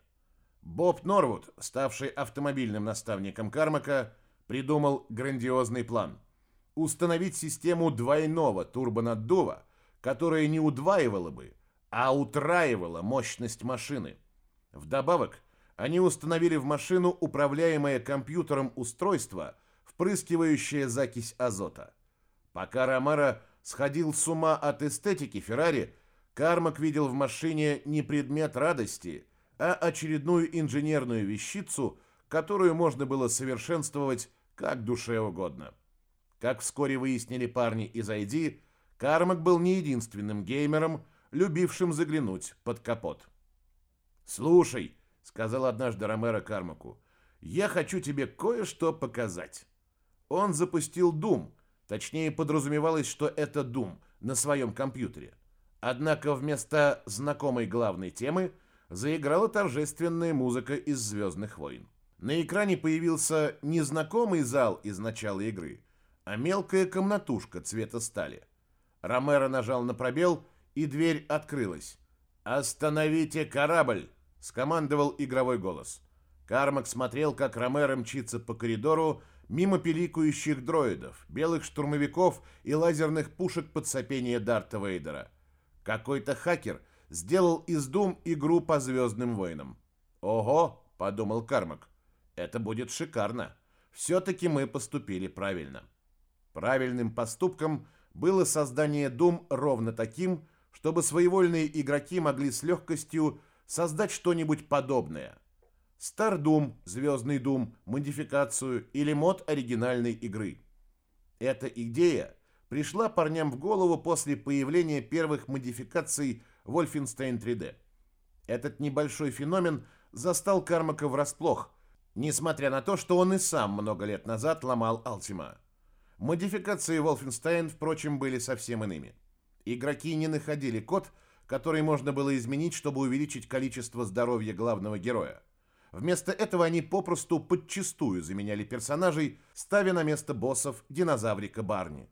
Боб Норвуд, ставший автомобильным наставником Кармака, придумал грандиозный план – установить систему двойного турбонаддува, которая не удваивала бы, а утраивала мощность машины. Вдобавок, они установили в машину управляемое компьютером устройство, впрыскивающее закись азота. Пока Ромеро сходил с ума от эстетики Феррари, Кармак видел в машине не предмет радости, а очередную инженерную вещицу, которую можно было совершенствовать как душе угодно. Как вскоре выяснили парни из ID, Кармак был не единственным геймером, любившим заглянуть под капот. «Слушай», — сказал однажды Ромеро Кармаку, — «я хочу тебе кое-что показать». Он запустил Doom, точнее подразумевалось, что это Doom, на своем компьютере. Однако вместо знакомой главной темы заиграла торжественная музыка из «Звездных войн». На экране появился не знакомый зал из начала игры, а мелкая комнатушка цвета стали. Ромеро нажал на пробел, и дверь открылась. «Остановите корабль!» — скомандовал игровой голос. Кармак смотрел, как Ромеро мчится по коридору мимо пиликающих дроидов, белых штурмовиков и лазерных пушек под сопение Дарта Вейдера. Какой-то хакер сделал из Дум игру по Звездным войнам. «Ого!» — подумал Кармак. «Это будет шикарно. Все-таки мы поступили правильно». Правильным поступком было создание Дум ровно таким, чтобы своевольные игроки могли с легкостью создать что-нибудь подобное. Стардум, Звездный Дум, модификацию или мод оригинальной игры. Эта идея пришла парням в голову после появления первых модификаций Wolfenstein 3D. Этот небольшой феномен застал Кармака врасплох, несмотря на то, что он и сам много лет назад ломал Ultima. Модификации Wolfenstein, впрочем, были совсем иными. Игроки не находили код, который можно было изменить, чтобы увеличить количество здоровья главного героя. Вместо этого они попросту подчистую заменяли персонажей, ставя на место боссов динозаврика Барни.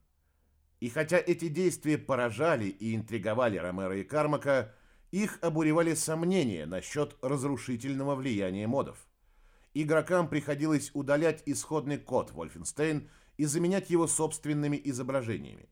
И хотя эти действия поражали и интриговали Ромеро и Кармака, их обуревали сомнения насчет разрушительного влияния модов. Игрокам приходилось удалять исходный код Wolfenstein и заменять его собственными изображениями.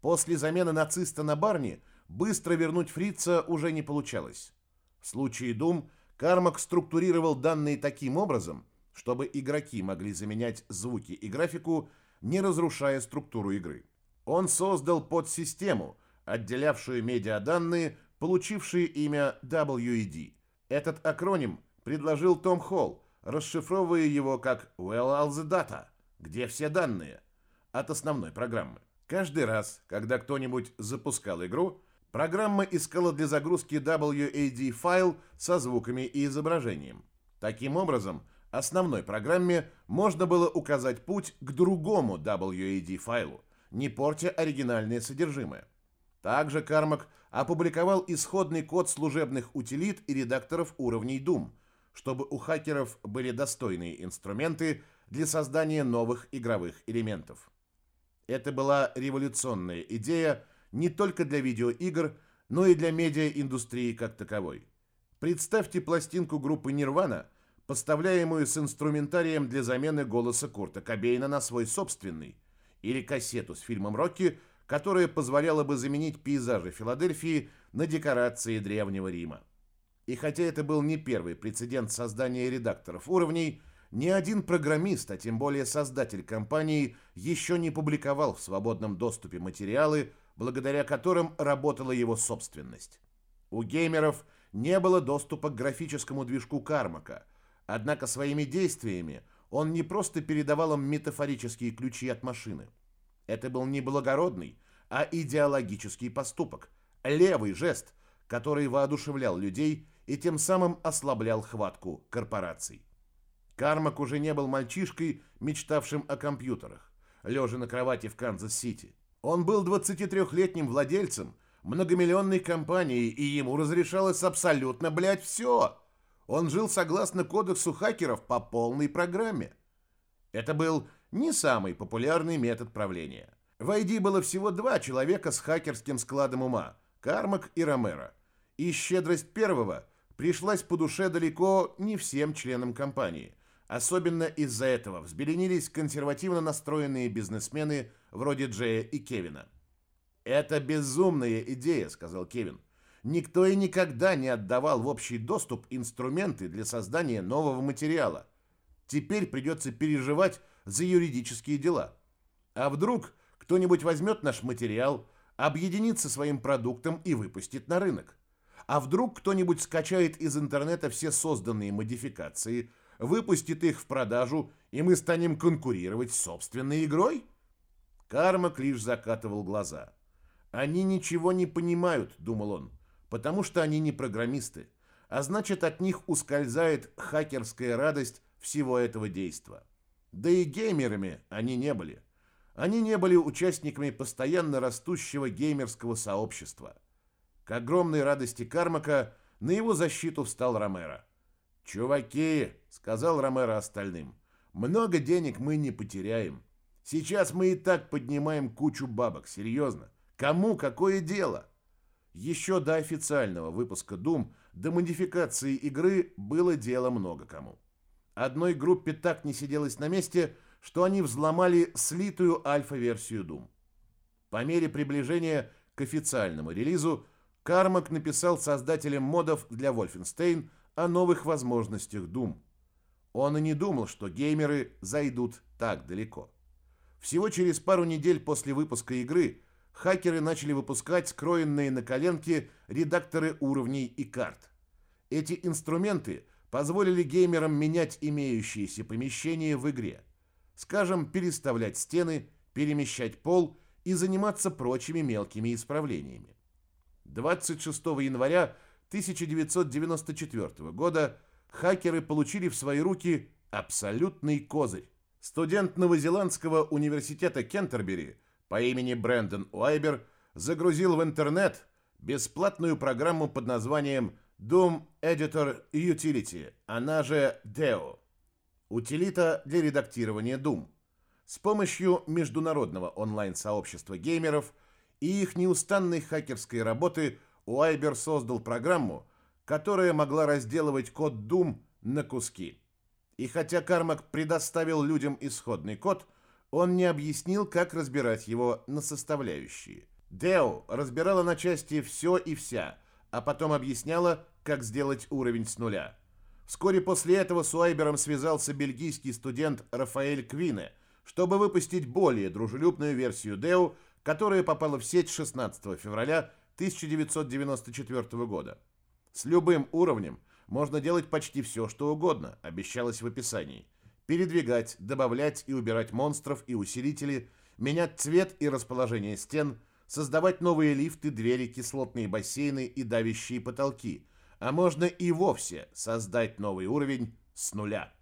После замены нациста на Барни быстро вернуть фрица уже не получалось. В случае Doom Кармак структурировал данные таким образом, чтобы игроки могли заменять звуки и графику, не разрушая структуру игры. Он создал подсистему, отделявшую медиаданные, получившие имя WED. Этот акроним предложил Том Холл, расшифровывая его как «Well all the data», где все данные, от основной программы. Каждый раз, когда кто-нибудь запускал игру, программа искала для загрузки WAD файл со звуками и изображением. Таким образом, основной программе можно было указать путь к другому WAD файлу, не портя оригинальное содержимое. Также Кармак опубликовал исходный код служебных утилит и редакторов уровней Doom, чтобы у хакеров были достойные инструменты для создания новых игровых элементов. Это была революционная идея не только для видеоигр, но и для медиаиндустрии как таковой. Представьте пластинку группы Nirvana, поставляемую с инструментарием для замены голоса Курта Кобейна на свой собственный, или кассету с фильмом «Рокки», которая позволяла бы заменить пейзажи Филадельфии на декорации Древнего Рима. И хотя это был не первый прецедент создания редакторов уровней, ни один программист, а тем более создатель компании, еще не публиковал в свободном доступе материалы, благодаря которым работала его собственность. У геймеров не было доступа к графическому движку Кармака, однако своими действиями он не просто передавал им метафорические ключи от машины. Это был не благородный, а идеологический поступок, левый жест, который воодушевлял людей и тем самым ослаблял хватку корпораций. Кармак уже не был мальчишкой, мечтавшим о компьютерах, лежа на кровати в Канзас-Сити. Он был 23-летним владельцем многомиллионной компании, и ему разрешалось абсолютно, блядь, все. Он жил согласно кодексу хакеров по полной программе. Это был не самый популярный метод правления. В ID было всего два человека с хакерским складом ума – Кармак и Ромеро. И щедрость первого пришлась по душе далеко не всем членам компании. Особенно из-за этого взбеленились консервативно настроенные бизнесмены вроде Джея и Кевина. «Это безумная идея», — сказал Кевин. «Никто и никогда не отдавал в общий доступ инструменты для создания нового материала. Теперь придется переживать за юридические дела. А вдруг кто-нибудь возьмет наш материал, объединится своим продуктом и выпустит на рынок? А вдруг кто-нибудь скачает из интернета все созданные модификации, выпустит их в продажу, и мы станем конкурировать с собственной игрой? Кармак лишь закатывал глаза. Они ничего не понимают, думал он, потому что они не программисты, а значит от них ускользает хакерская радость всего этого действа. Да и геймерами они не были. Они не были участниками постоянно растущего геймерского сообщества – к огромной радости Кармака на его защиту встал Ромеро. «Чуваки», — сказал Ромеро остальным, — «много денег мы не потеряем. Сейчас мы и так поднимаем кучу бабок, серьезно. Кому какое дело?» Еще до официального выпуска Doom, до модификации игры было дело много кому. Одной группе так не сиделось на месте, что они взломали слитую альфа-версию Doom. По мере приближения к официальному релизу Кармак написал создателям модов для Wolfenstein о новых возможностях Doom. Он и не думал, что геймеры зайдут так далеко. Всего через пару недель после выпуска игры хакеры начали выпускать скроенные на коленке редакторы уровней и карт. Эти инструменты позволили геймерам менять имеющиеся помещения в игре. Скажем, переставлять стены, перемещать пол и заниматься прочими мелкими исправлениями. 26 января 1994 года хакеры получили в свои руки абсолютный козырь. Студент Новозеландского университета Кентербери по имени Брэндон Уайбер загрузил в интернет бесплатную программу под названием Doom Editor Utility, она же DEO. Утилита для редактирования Doom. С помощью международного онлайн-сообщества геймеров – и их неустанной хакерской работы Уайбер создал программу, которая могла разделывать код Doom на куски. И хотя Кармак предоставил людям исходный код, он не объяснил, как разбирать его на составляющие. Део разбирала на части все и вся, а потом объясняла, как сделать уровень с нуля. Вскоре после этого с Уайбером связался бельгийский студент Рафаэль Квине, чтобы выпустить более дружелюбную версию Део, которая попала в сеть 16 февраля 1994 года. С любым уровнем можно делать почти все, что угодно, обещалось в описании. Передвигать, добавлять и убирать монстров и усилители, менять цвет и расположение стен, создавать новые лифты, двери, кислотные бассейны и давящие потолки, а можно и вовсе создать новый уровень с нуля.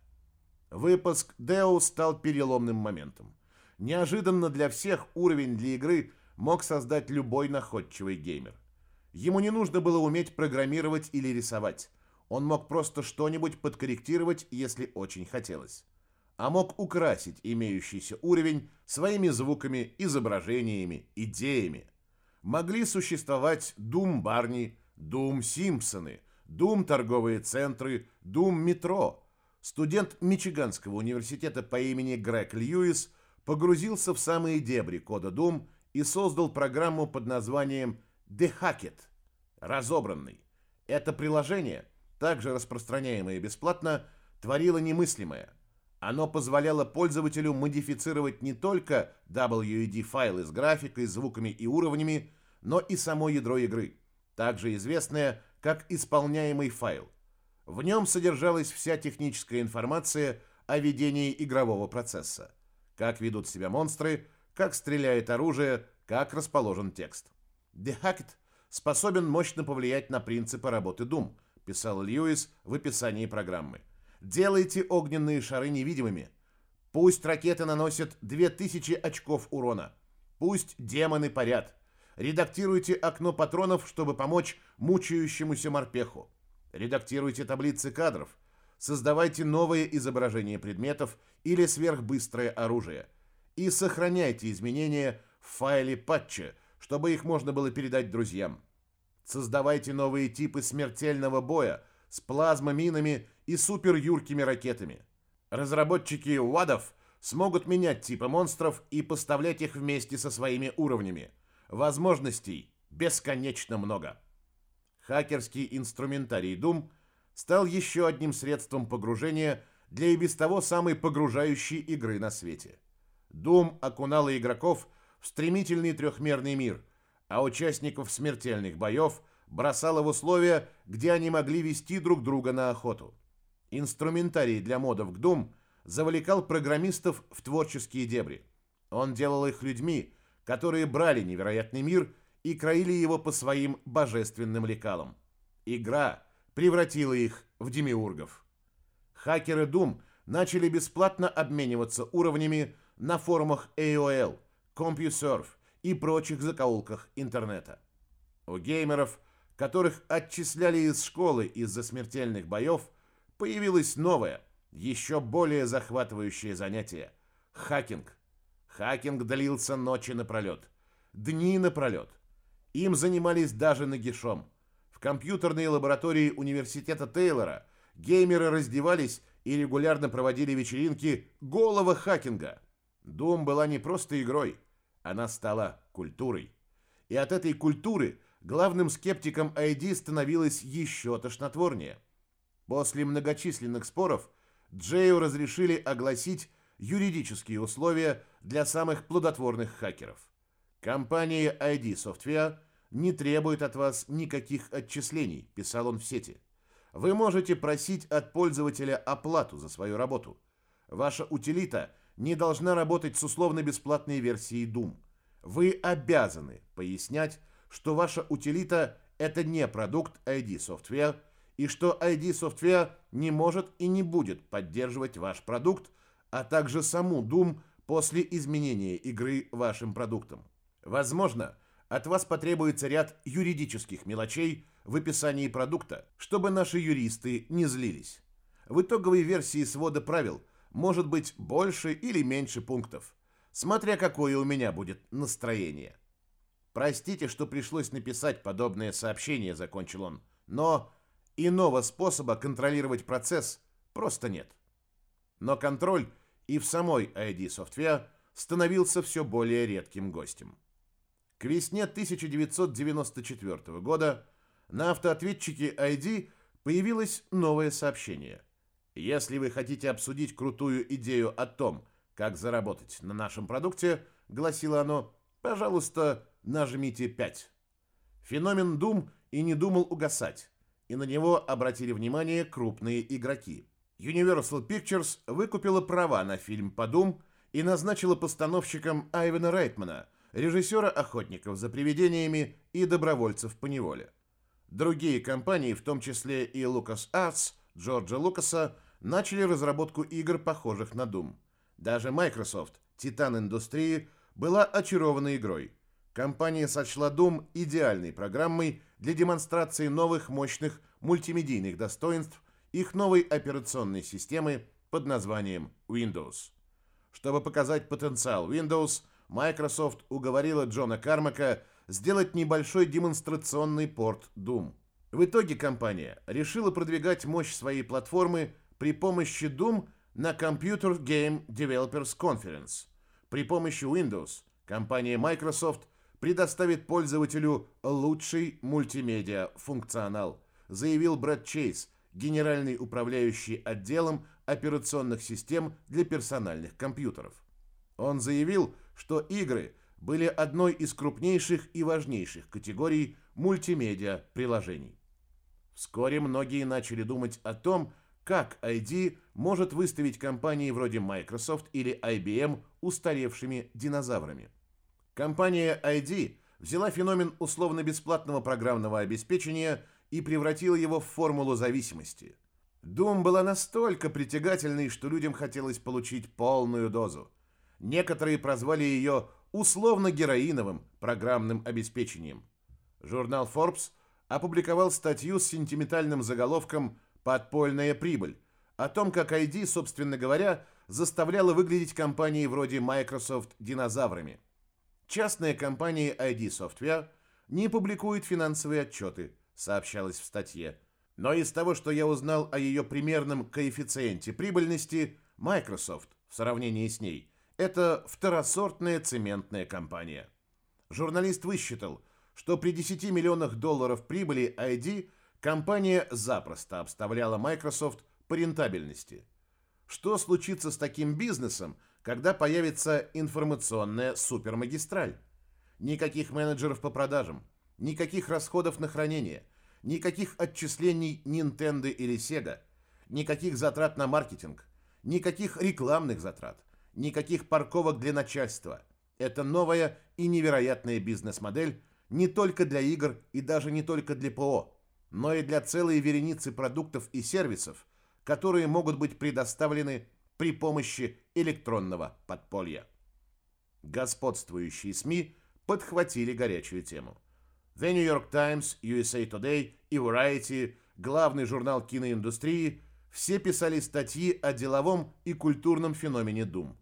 Выпуск Део стал переломным моментом. Неожиданно для всех уровень для игры мог создать любой находчивый геймер. Ему не нужно было уметь программировать или рисовать. Он мог просто что-нибудь подкорректировать, если очень хотелось. А мог украсить имеющийся уровень своими звуками, изображениями, идеями. Могли существовать Doom Барни, Doom Симпсоны, Doom торговые центры, Doom метро. Студент Мичиганского университета по имени Грег Льюис – погрузился в самые дебри кода Doom и создал программу под названием The Hacket – разобранный. Это приложение, также распространяемое бесплатно, творило немыслимое. Оно позволяло пользователю модифицировать не только WED-файлы с графикой, звуками и уровнями, но и само ядро игры, также известное как исполняемый файл. В нем содержалась вся техническая информация о ведении игрового процесса как ведут себя монстры, как стреляет оружие, как расположен текст. Hackett способен мощно повлиять на принципы работы Doom, писал Льюис в описании программы. Делайте огненные шары невидимыми. Пусть ракеты наносят 2000 очков урона. Пусть демоны парят. Редактируйте окно патронов, чтобы помочь мучающемуся морпеху. Редактируйте таблицы кадров – создавайте новые изображения предметов или сверхбыстрое оружие и сохраняйте изменения в файле патча, чтобы их можно было передать друзьям. Создавайте новые типы смертельного боя, с плазмоминами и суперюркими ракетами. Разработчики УАДов смогут менять типы монстров и поставлять их вместе со своими уровнями. Возможностей бесконечно много. Хакерский инструментарий Doom стал еще одним средством погружения для и без того самой погружающей игры на свете. Doom окунала игроков в стремительный трехмерный мир, а участников смертельных боев бросала в условия, где они могли вести друг друга на охоту. Инструментарий для модов Doom завлекал программистов в творческие дебри. Он делал их людьми, которые брали невероятный мир и краили его по своим божественным лекалам. Игра превратила их в демиургов. Хакеры Doom начали бесплатно обмениваться уровнями на форумах AOL, CompuServe и прочих закоулках интернета. У геймеров, которых отчисляли из школы из-за смертельных боев, появилось новое, еще более захватывающее занятие – хакинг. Хакинг длился ночи напролет, дни напролет – им занимались даже нагишом. В компьютерной лаборатории университета Тейлора геймеры раздевались и регулярно проводили вечеринки голого хакинга. Doom была не просто игрой, она стала культурой. И от этой культуры главным скептиком ID становилось еще тошнотворнее. После многочисленных споров Джею разрешили огласить юридические условия для самых плодотворных хакеров. Компания ID Software не требует от вас никаких отчислений, писал он в сети. Вы можете просить от пользователя оплату за свою работу. Ваша утилита не должна работать с условно-бесплатной версией Doom. Вы обязаны пояснять, что ваша утилита – это не продукт ID Software, и что ID Software не может и не будет поддерживать ваш продукт, а также саму Doom после изменения игры вашим продуктом. Возможно, от вас потребуется ряд юридических мелочей в описании продукта, чтобы наши юристы не злились. В итоговой версии свода правил может быть больше или меньше пунктов, смотря какое у меня будет настроение. Простите, что пришлось написать подобное сообщение, закончил он, но иного способа контролировать процесс просто нет. Но контроль и в самой ID Software становился все более редким гостем. К весне 1994 года на автоответчике ID появилось новое сообщение. Если вы хотите обсудить крутую идею о том, как заработать на нашем продукте, гласило оно, пожалуйста, нажмите 5. Феномен Doom и не думал угасать, и на него обратили внимание крупные игроки. Universal Pictures выкупила права на фильм по Doom и назначила постановщиком Айвена Рейтмана – режиссера «Охотников за привидениями» и «Добровольцев по неволе». Другие компании, в том числе и LucasArts, Джорджа Лукаса, начали разработку игр, похожих на Doom. Даже Microsoft, титан индустрии, была очарована игрой. Компания сочла Doom идеальной программой для демонстрации новых мощных мультимедийных достоинств их новой операционной системы под названием Windows. Чтобы показать потенциал Windows – Microsoft уговорила Джона Кармака сделать небольшой демонстрационный порт Doom. В итоге компания решила продвигать мощь своей платформы при помощи Doom на Computer Game Developers Conference. При помощи Windows компания Microsoft предоставит пользователю лучший мультимедиа функционал, заявил Брэд Чейз, генеральный управляющий отделом операционных систем для персональных компьютеров. Он заявил, что игры были одной из крупнейших и важнейших категорий мультимедиа приложений. Вскоре многие начали думать о том, как ID может выставить компании вроде Microsoft или IBM устаревшими динозаврами. Компания ID взяла феномен условно-бесплатного программного обеспечения и превратила его в формулу зависимости. Doom была настолько притягательной, что людям хотелось получить полную дозу. Некоторые прозвали ее условно-героиновым программным обеспечением. Журнал Forbes опубликовал статью с сентиментальным заголовком «Подпольная прибыль» о том, как ID, собственно говоря, заставляла выглядеть компании вроде Microsoft динозаврами. Частная компания ID Software не публикует финансовые отчеты, сообщалось в статье. Но из того, что я узнал о ее примерном коэффициенте прибыльности, Microsoft в сравнении с ней – это второсортная цементная компания. Журналист высчитал, что при 10 миллионах долларов прибыли ID компания запросто обставляла Microsoft по рентабельности. Что случится с таким бизнесом, когда появится информационная супермагистраль? Никаких менеджеров по продажам, никаких расходов на хранение, никаких отчислений Nintendo или Sega, никаких затрат на маркетинг, никаких рекламных затрат, никаких парковок для начальства. Это новая и невероятная бизнес-модель не только для игр и даже не только для ПО, но и для целой вереницы продуктов и сервисов, которые могут быть предоставлены при помощи электронного подполья. Господствующие СМИ подхватили горячую тему. The New York Times, USA Today и Variety, главный журнал киноиндустрии, все писали статьи о деловом и культурном феномене Doom.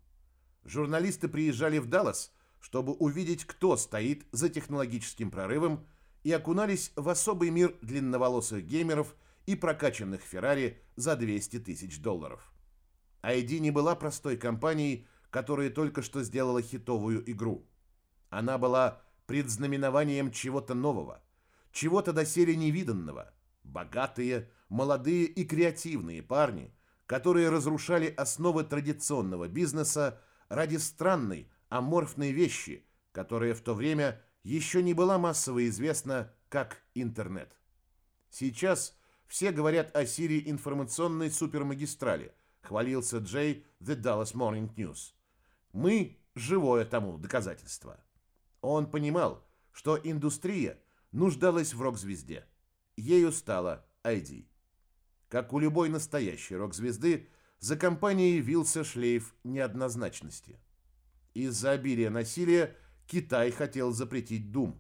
Журналисты приезжали в Даллас, чтобы увидеть, кто стоит за технологическим прорывом, и окунались в особый мир длинноволосых геймеров и прокачанных Феррари за 200 тысяч долларов. ID не была простой компанией, которая только что сделала хитовую игру. Она была предзнаменованием чего-то нового, чего-то доселе невиданного. Богатые, молодые и креативные парни, которые разрушали основы традиционного бизнеса ради странной, аморфной вещи, которая в то время еще не была массово известна как интернет. Сейчас все говорят о Сирии информационной супермагистрали, хвалился Джей The Dallas Morning News. Мы – живое тому доказательство. Он понимал, что индустрия нуждалась в рок-звезде. Ею стала ID. Как у любой настоящей рок-звезды, за компанией вился шлейф неоднозначности. Из-за обилия насилия Китай хотел запретить Doom.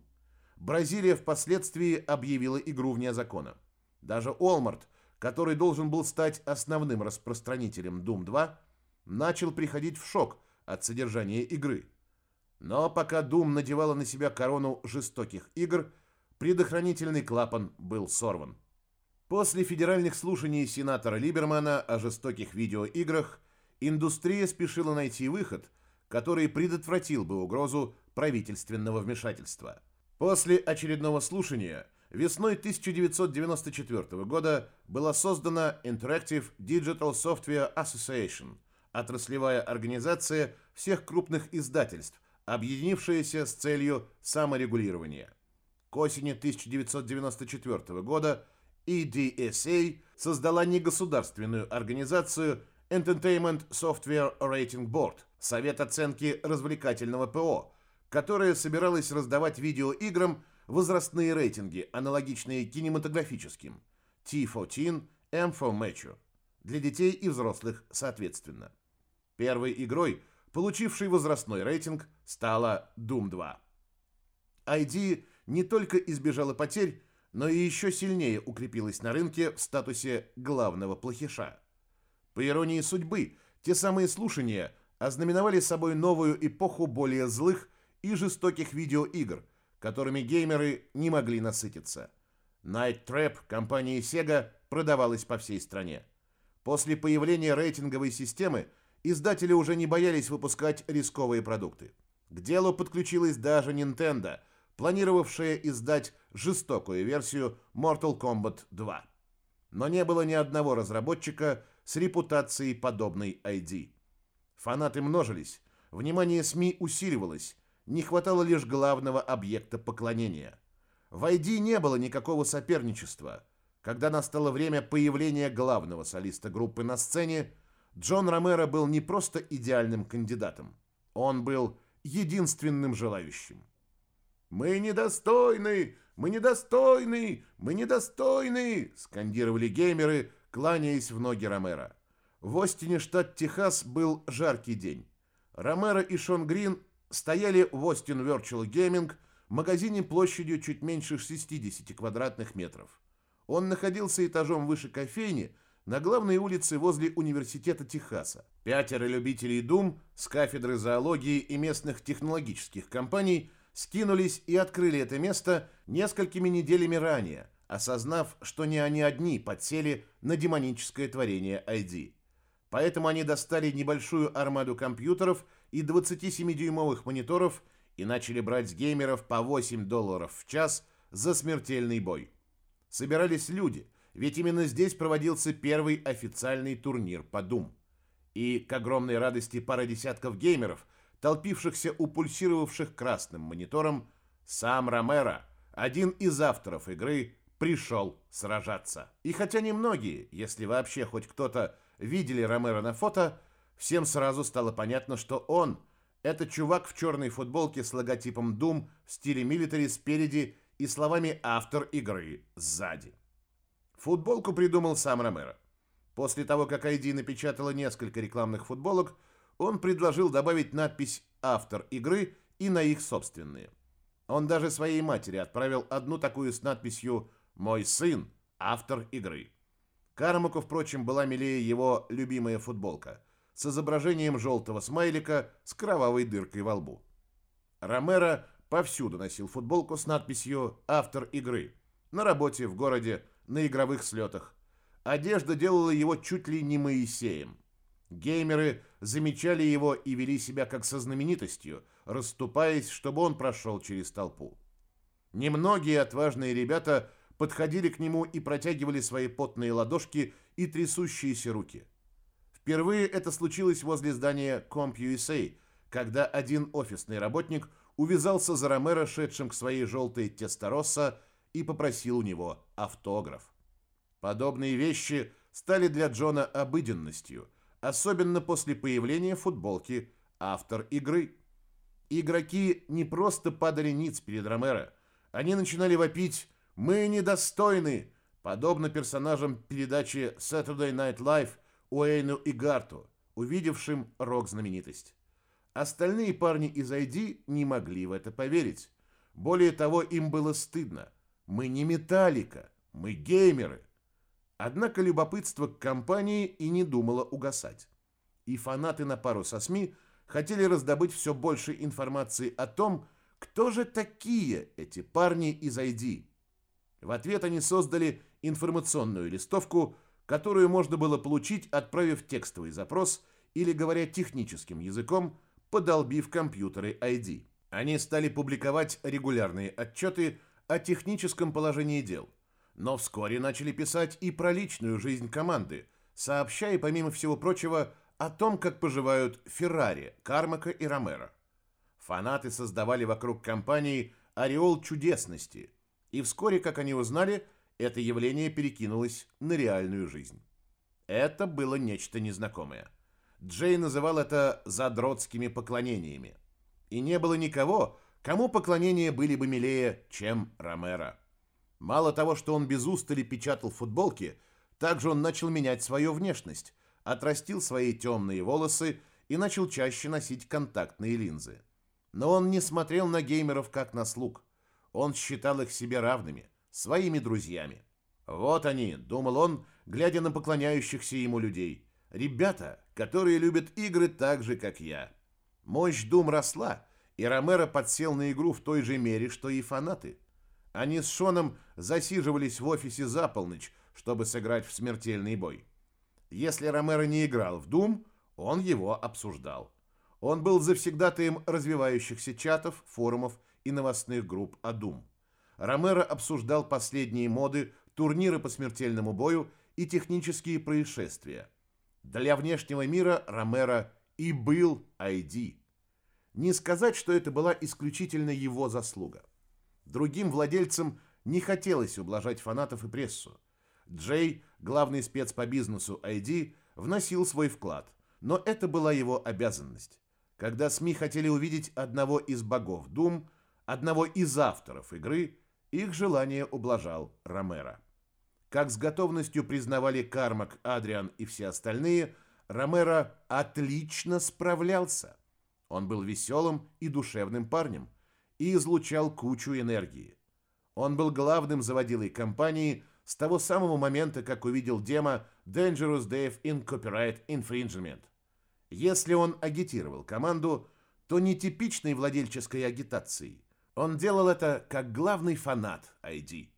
Бразилия впоследствии объявила игру вне закона. Даже Walmart, который должен был стать основным распространителем Doom 2, начал приходить в шок от содержания игры – но пока Дум надевала на себя корону жестоких игр, предохранительный клапан был сорван. После федеральных слушаний сенатора Либермана о жестоких видеоиграх индустрия спешила найти выход, который предотвратил бы угрозу правительственного вмешательства. После очередного слушания весной 1994 года была создана Interactive Digital Software Association, отраслевая организация всех крупных издательств, объединившаяся с целью саморегулирования. К осени 1994 года EDSA создала негосударственную организацию Entertainment Software Rating Board, Совет оценки развлекательного ПО, которая собиралась раздавать видеоиграм возрастные рейтинги, аналогичные кинематографическим T14, M for Mature, для детей и взрослых соответственно. Первой игрой – получившей возрастной рейтинг, стала Doom 2. ID не только избежала потерь, но и еще сильнее укрепилась на рынке в статусе главного плохиша. По иронии судьбы, те самые слушания ознаменовали собой новую эпоху более злых и жестоких видеоигр, которыми геймеры не могли насытиться. Night Trap компании Sega продавалась по всей стране. После появления рейтинговой системы – издатели уже не боялись выпускать рисковые продукты. К делу подключилась даже Nintendo, планировавшая издать жестокую версию Mortal Kombat 2. Но не было ни одного разработчика с репутацией подобной ID. Фанаты множились, внимание СМИ усиливалось, не хватало лишь главного объекта поклонения. В ID не было никакого соперничества. Когда настало время появления главного солиста группы на сцене, Джон Ромеро был не просто идеальным кандидатом, он был единственным желающим. «Мы недостойны! Мы недостойны! Мы недостойны!» скандировали геймеры, кланяясь в ноги Ромеро. В Остине, штат Техас, был жаркий день. Ромеро и Шон Грин стояли в Остин Virtual Gaming, магазине площадью чуть меньше 60 квадратных метров. Он находился этажом выше кофейни, на главной улице возле Университета Техаса. Пятеро любителей Дум с кафедры зоологии и местных технологических компаний скинулись и открыли это место несколькими неделями ранее, осознав, что не они одни подсели на демоническое творение ID. Поэтому они достали небольшую армаду компьютеров и 27-дюймовых мониторов и начали брать с геймеров по 8 долларов в час за смертельный бой. Собирались люди, ведь именно здесь проводился первый официальный турнир по Doom. И, к огромной радости пара десятков геймеров, толпившихся у пульсировавших красным монитором, сам Ромеро, один из авторов игры, пришел сражаться. И хотя немногие, если вообще хоть кто-то, видели Ромеро на фото, всем сразу стало понятно, что он – это чувак в черной футболке с логотипом Doom в стиле милитари спереди и словами «автор игры» сзади. Футболку придумал сам Ромеро. После того, как ID напечатала несколько рекламных футболок, он предложил добавить надпись «автор игры» и на их собственные. Он даже своей матери отправил одну такую с надписью «Мой сын, автор игры». Кармаку, впрочем, была милее его любимая футболка с изображением желтого смайлика с кровавой дыркой во лбу. Ромеро повсюду носил футболку с надписью «Автор игры» на работе, в городе, на игровых слетах. Одежда делала его чуть ли не Моисеем. Геймеры замечали его и вели себя как со знаменитостью, расступаясь, чтобы он прошел через толпу. Немногие отважные ребята подходили к нему и протягивали свои потные ладошки и трясущиеся руки. Впервые это случилось возле здания CompUSA, когда один офисный работник увязался за Ромеро, шедшим к своей желтой тесторосса, и попросил у него автограф. Подобные вещи стали для Джона обыденностью, особенно после появления футболки «Автор игры». Игроки не просто падали ниц перед Ромеро, они начинали вопить «Мы недостойны», подобно персонажам передачи Saturday Night Live Уэйну и Гарту, увидевшим рок-знаменитость. Остальные парни из ID не могли в это поверить. Более того, им было стыдно. Мы не металлика, мы геймеры. Однако любопытство к компании и не думало угасать. И фанаты на пару со СМИ хотели раздобыть все больше информации о том, кто же такие эти парни из ID. В ответ они создали информационную листовку, которую можно было получить, отправив текстовый запрос или, говоря техническим языком, подолбив компьютеры ID. Они стали публиковать регулярные отчеты о техническом положении дел – но вскоре начали писать и про личную жизнь команды, сообщая, помимо всего прочего, о том, как поживают Феррари, Кармака и Ромеро. Фанаты создавали вокруг компании ореол чудесности, и вскоре, как они узнали, это явление перекинулось на реальную жизнь. Это было нечто незнакомое. Джей называл это задротскими поклонениями. И не было никого, кому поклонения были бы милее, чем Ромеро. Мало того, что он без устали печатал футболки, также он начал менять свою внешность, отрастил свои темные волосы и начал чаще носить контактные линзы. Но он не смотрел на геймеров как на слуг. Он считал их себе равными, своими друзьями. Вот они, думал он, глядя на поклоняющихся ему людей. Ребята, которые любят игры так же, как я. Мощь Дум росла, и Ромеро подсел на игру в той же мере, что и фанаты. Они с Шоном засиживались в офисе за полночь, чтобы сыграть в смертельный бой. Если Ромеро не играл в Doom, он его обсуждал. Он был завсегдатаем развивающихся чатов, форумов и новостных групп о Doom. Ромеро обсуждал последние моды, турниры по смертельному бою и технические происшествия. Для внешнего мира Ромеро и был ID. Не сказать, что это была исключительно его заслуга. Другим владельцам не хотелось ублажать фанатов и прессу. Джей, главный спец по бизнесу ID, вносил свой вклад, но это была его обязанность. Когда СМИ хотели увидеть одного из богов Дум, одного из авторов игры, их желание ублажал Ромеро. Как с готовностью признавали Кармак, Адриан и все остальные, Ромеро отлично справлялся. Он был веселым и душевным парнем – и излучал кучу энергии. Он был главным заводилой компании с того самого момента, как увидел демо Dangerous Dave in Copyright Infringement. Если он агитировал команду, то не типичной владельческой агитацией. Он делал это как главный фанат ID.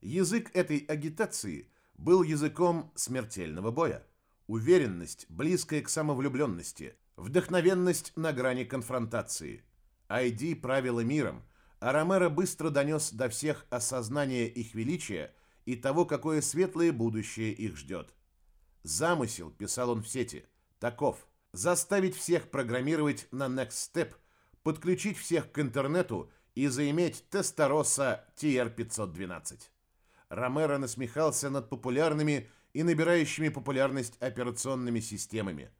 Язык этой агитации был языком смертельного боя. Уверенность, близкая к самовлюбленности, вдохновенность на грани конфронтации. ID правила миром, а Ромеро быстро донес до всех осознание их величия и того, какое светлое будущее их ждет. Замысел, писал он в сети, таков – заставить всех программировать на Next Step, подключить всех к интернету и заиметь Тестороса TR-512. Ромеро насмехался над популярными и набирающими популярность операционными системами.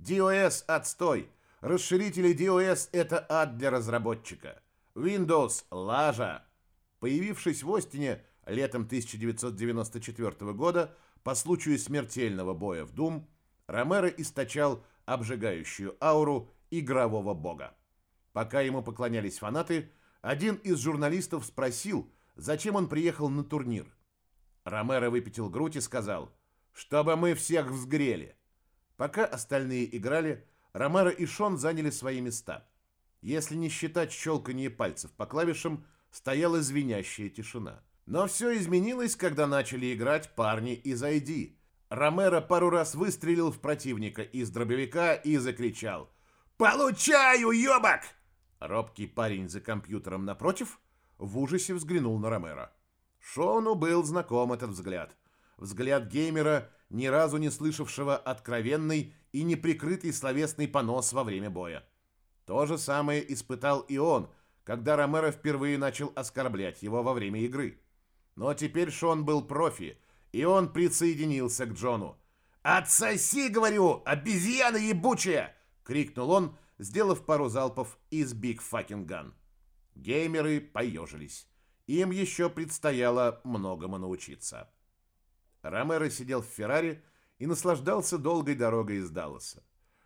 DOS – отстой. Расширители DOS – это ад для разработчика. Windows – лажа. Появившись в Остине летом 1994 года по случаю смертельного боя в Doom, Ромеро источал обжигающую ауру игрового бога. Пока ему поклонялись фанаты, один из журналистов спросил, зачем он приехал на турнир. Ромеро выпятил грудь и сказал, «Чтобы мы всех взгрели». Пока остальные играли, Ромеро и Шон заняли свои места. Если не считать щелканье пальцев по клавишам, стояла звенящая тишина. Но все изменилось, когда начали играть парни из ID. Ромеро пару раз выстрелил в противника из дробовика и закричал «Получаю, ёбок!» Робкий парень за компьютером напротив в ужасе взглянул на Ромеро. Шону был знаком этот взгляд. Взгляд геймера, ни разу не слышавшего откровенный и неприкрытый словесный понос во время боя. То же самое испытал и он, когда Ромеро впервые начал оскорблять его во время игры. Но теперь Шон был профи, и он присоединился к Джону. «Отсоси, говорю, обезьяна ебучая!» — крикнул он, сделав пару залпов из Big Fucking Gun. Геймеры поежились. Им еще предстояло многому научиться. Ромеро сидел в Феррари и наслаждался долгой дорогой из Далласа.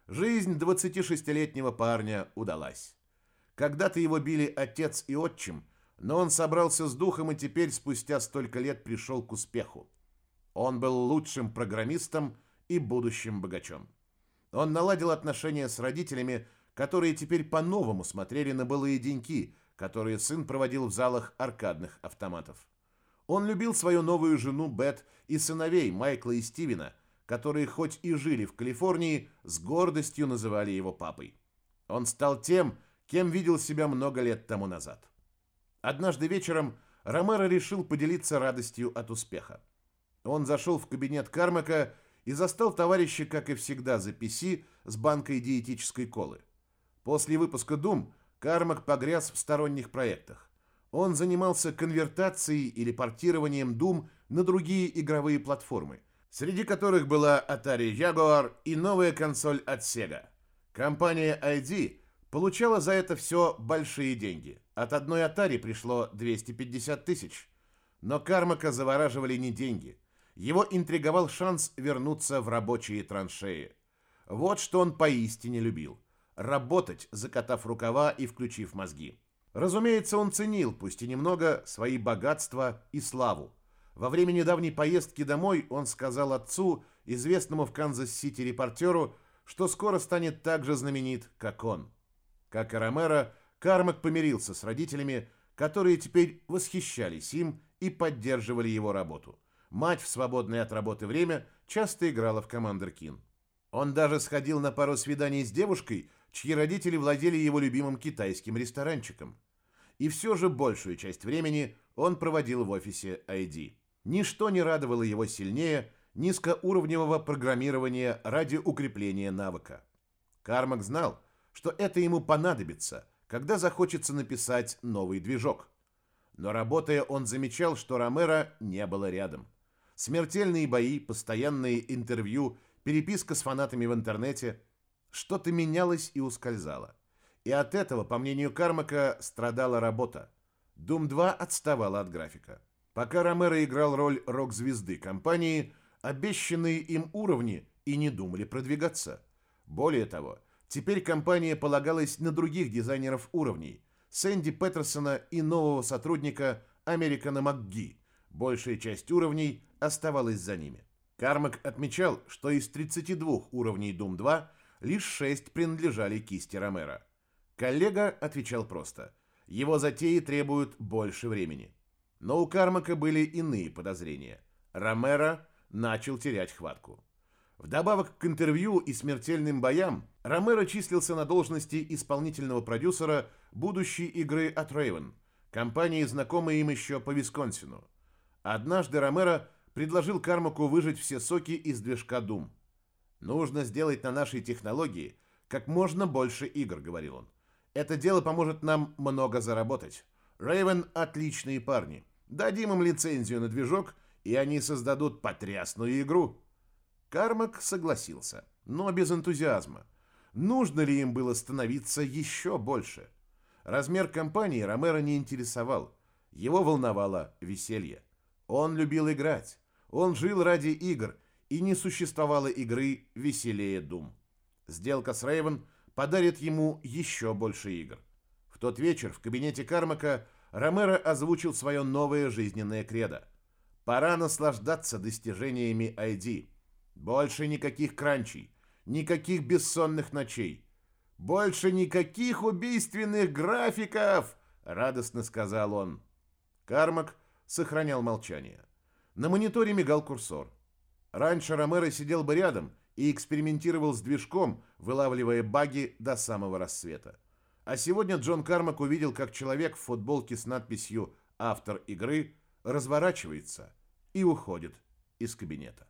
Жизнь 26-летнего парня удалась. Когда-то его били отец и отчим, но он собрался с духом и теперь, спустя столько лет, пришел к успеху. Он был лучшим программистом и будущим богачом. Он наладил отношения с родителями, которые теперь по-новому смотрели на былые деньки, которые сын проводил в залах аркадных автоматов. Он любил свою новую жену Бет и сыновей Майкла и Стивена, которые хоть и жили в Калифорнии, с гордостью называли его папой. Он стал тем, кем видел себя много лет тому назад. Однажды вечером Ромеро решил поделиться радостью от успеха. Он зашел в кабинет Кармака и застал товарища, как и всегда, за PC с банкой диетической колы. После выпуска «Дум» Кармак погряз в сторонних проектах. Он занимался конвертацией или портированием Doom на другие игровые платформы, среди которых была Atari Jaguar и новая консоль от Sega. Компания ID получала за это все большие деньги. От одной Atari пришло 250 тысяч. Но Кармака завораживали не деньги. Его интриговал шанс вернуться в рабочие траншеи. Вот что он поистине любил – работать, закатав рукава и включив мозги. Разумеется, он ценил, пусть и немного, свои богатства и славу. Во время недавней поездки домой он сказал отцу, известному в Канзас-Сити репортеру, что скоро станет так же знаменит, как он. Как и Ромеро, Кармак помирился с родителями, которые теперь восхищались им и поддерживали его работу. Мать в свободное от работы время часто играла в Командер Кин. Он даже сходил на пару свиданий с девушкой, чьи родители владели его любимым китайским ресторанчиком. И все же большую часть времени он проводил в офисе ID. Ничто не радовало его сильнее низкоуровневого программирования ради укрепления навыка. Кармак знал, что это ему понадобится, когда захочется написать новый движок. Но работая, он замечал, что Ромеро не было рядом. Смертельные бои, постоянные интервью, переписка с фанатами в интернете – что-то менялось и ускользало. И от этого, по мнению Кармака, страдала работа. Doom 2 отставала от графика. Пока Ромеро играл роль рок-звезды компании, обещанные им уровни и не думали продвигаться. Более того, теперь компания полагалась на других дизайнеров уровней, Сэнди Петерсона и нового сотрудника Американа МакГи. Большая часть уровней оставалась за ними. Кармак отмечал, что из 32 уровней Doom 2 лишь шесть принадлежали кисти Ромера. Коллега отвечал просто. Его затеи требуют больше времени. Но у Кармака были иные подозрения. Ромеро начал терять хватку. Вдобавок к интервью и смертельным боям, Ромеро числился на должности исполнительного продюсера будущей игры от Raven, компании, знакомой им еще по Висконсину. Однажды Ромеро предложил Кармаку выжать все соки из движка Doom. «Нужно сделать на нашей технологии как можно больше игр», — говорил он. «Это дело поможет нам много заработать. Raven — отличные парни. Дадим им лицензию на движок, и они создадут потрясную игру». Кармак согласился, но без энтузиазма. Нужно ли им было становиться еще больше? Размер компании Ромеро не интересовал. Его волновало веселье. Он любил играть. Он жил ради игр, и не существовало игры веселее Дум. Сделка с Рейвен подарит ему еще больше игр. В тот вечер в кабинете Кармака Ромеро озвучил свое новое жизненное кредо. Пора наслаждаться достижениями ID. Больше никаких кранчей, никаких бессонных ночей. Больше никаких убийственных графиков, радостно сказал он. Кармак сохранял молчание. На мониторе мигал курсор. Раньше Ромеро сидел бы рядом и экспериментировал с движком, вылавливая баги до самого рассвета. А сегодня Джон Кармак увидел, как человек в футболке с надписью «Автор игры» разворачивается и уходит из кабинета.